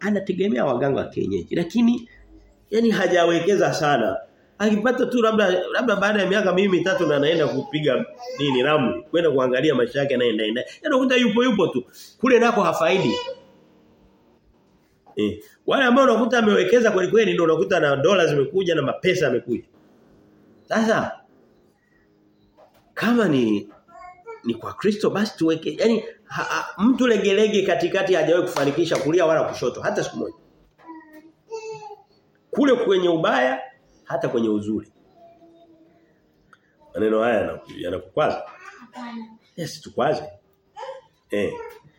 S1: anategemea waganga wa kienyeji lakini yani hajawekeza sana akipata tu labda labda baada ya miaka mimi mitatu na anaenda kupiga nini ramu kwenda kuangalia maisha yake anaenda enda yani unakuta yupo yupo tu. Kule nako hafaidi. Eh wale ambao unakuta amewekeza kweli kweli ndio unakuta na dola zimekuja na mapesa yamekuja. Sasa kama ni ni kwa Kristo basi tuweke yani ha, ha, mtu legelege katikati hajawahi kufanikisha kulia wala kushoto hata siku moja. Kule kwenye ubaya hata kwenye uzuri. Maneno haya yanakukwaza? Yes tukwaze. Eh.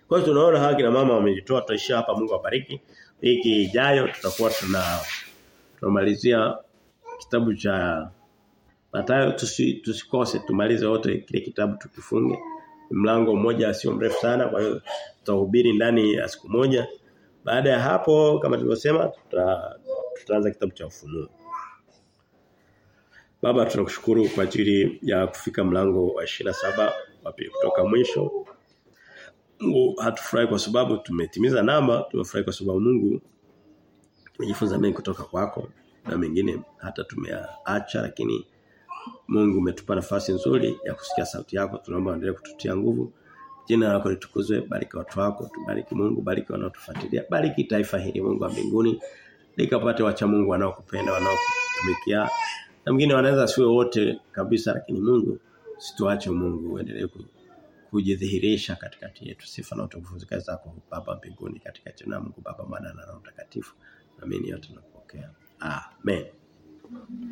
S1: Kwa hiyo tunaona hawa kina mama wamejitoa tutaishia hapa. Mungu awabariki. Wiki ijayo tutakuwa tuna tunamalizia kitabu cha Mathayo. Tusi, tusikose tumalize wote kile kitabu tukifunge. Mlango mmoja sio mrefu sana kwa hiyo tutahubiri ndani ya siku moja. Baada ya hapo kama tulivyosema tuta, tutaanza kitabu cha ufunuo. Baba tunakushukuru kwa ajili ya kufika mlango wa saba wapi kutoka mwisho. Mungu hatufurahi kwa sababu tumetimiza namba, tumefurahi kwa sababu Mungu tumejifunza mengi kutoka kwako na mengine hata tumeacha lakini Mungu umetupa nafasi nzuri ya kusikia sauti yako. Tunaomba endelee kututia nguvu. Jina lako litukuzwe. Bariki watu wako. Tubariki Mungu, bariki wanaotufuatilia. Bariki taifa hili Mungu wa mbinguni. Likapate wacha Mungu wanaokupenda, wanaokutumikia. Na mwingine wanaweza siwe wote kabisa lakini Mungu situache Mungu uendelee kujidhihirisha katikati yetu. Sifa na utukufu zako Baba mbinguni katika jina Mungu Baba Mwana na Roho Mtakatifu. Amini yote tunapokea. Amen.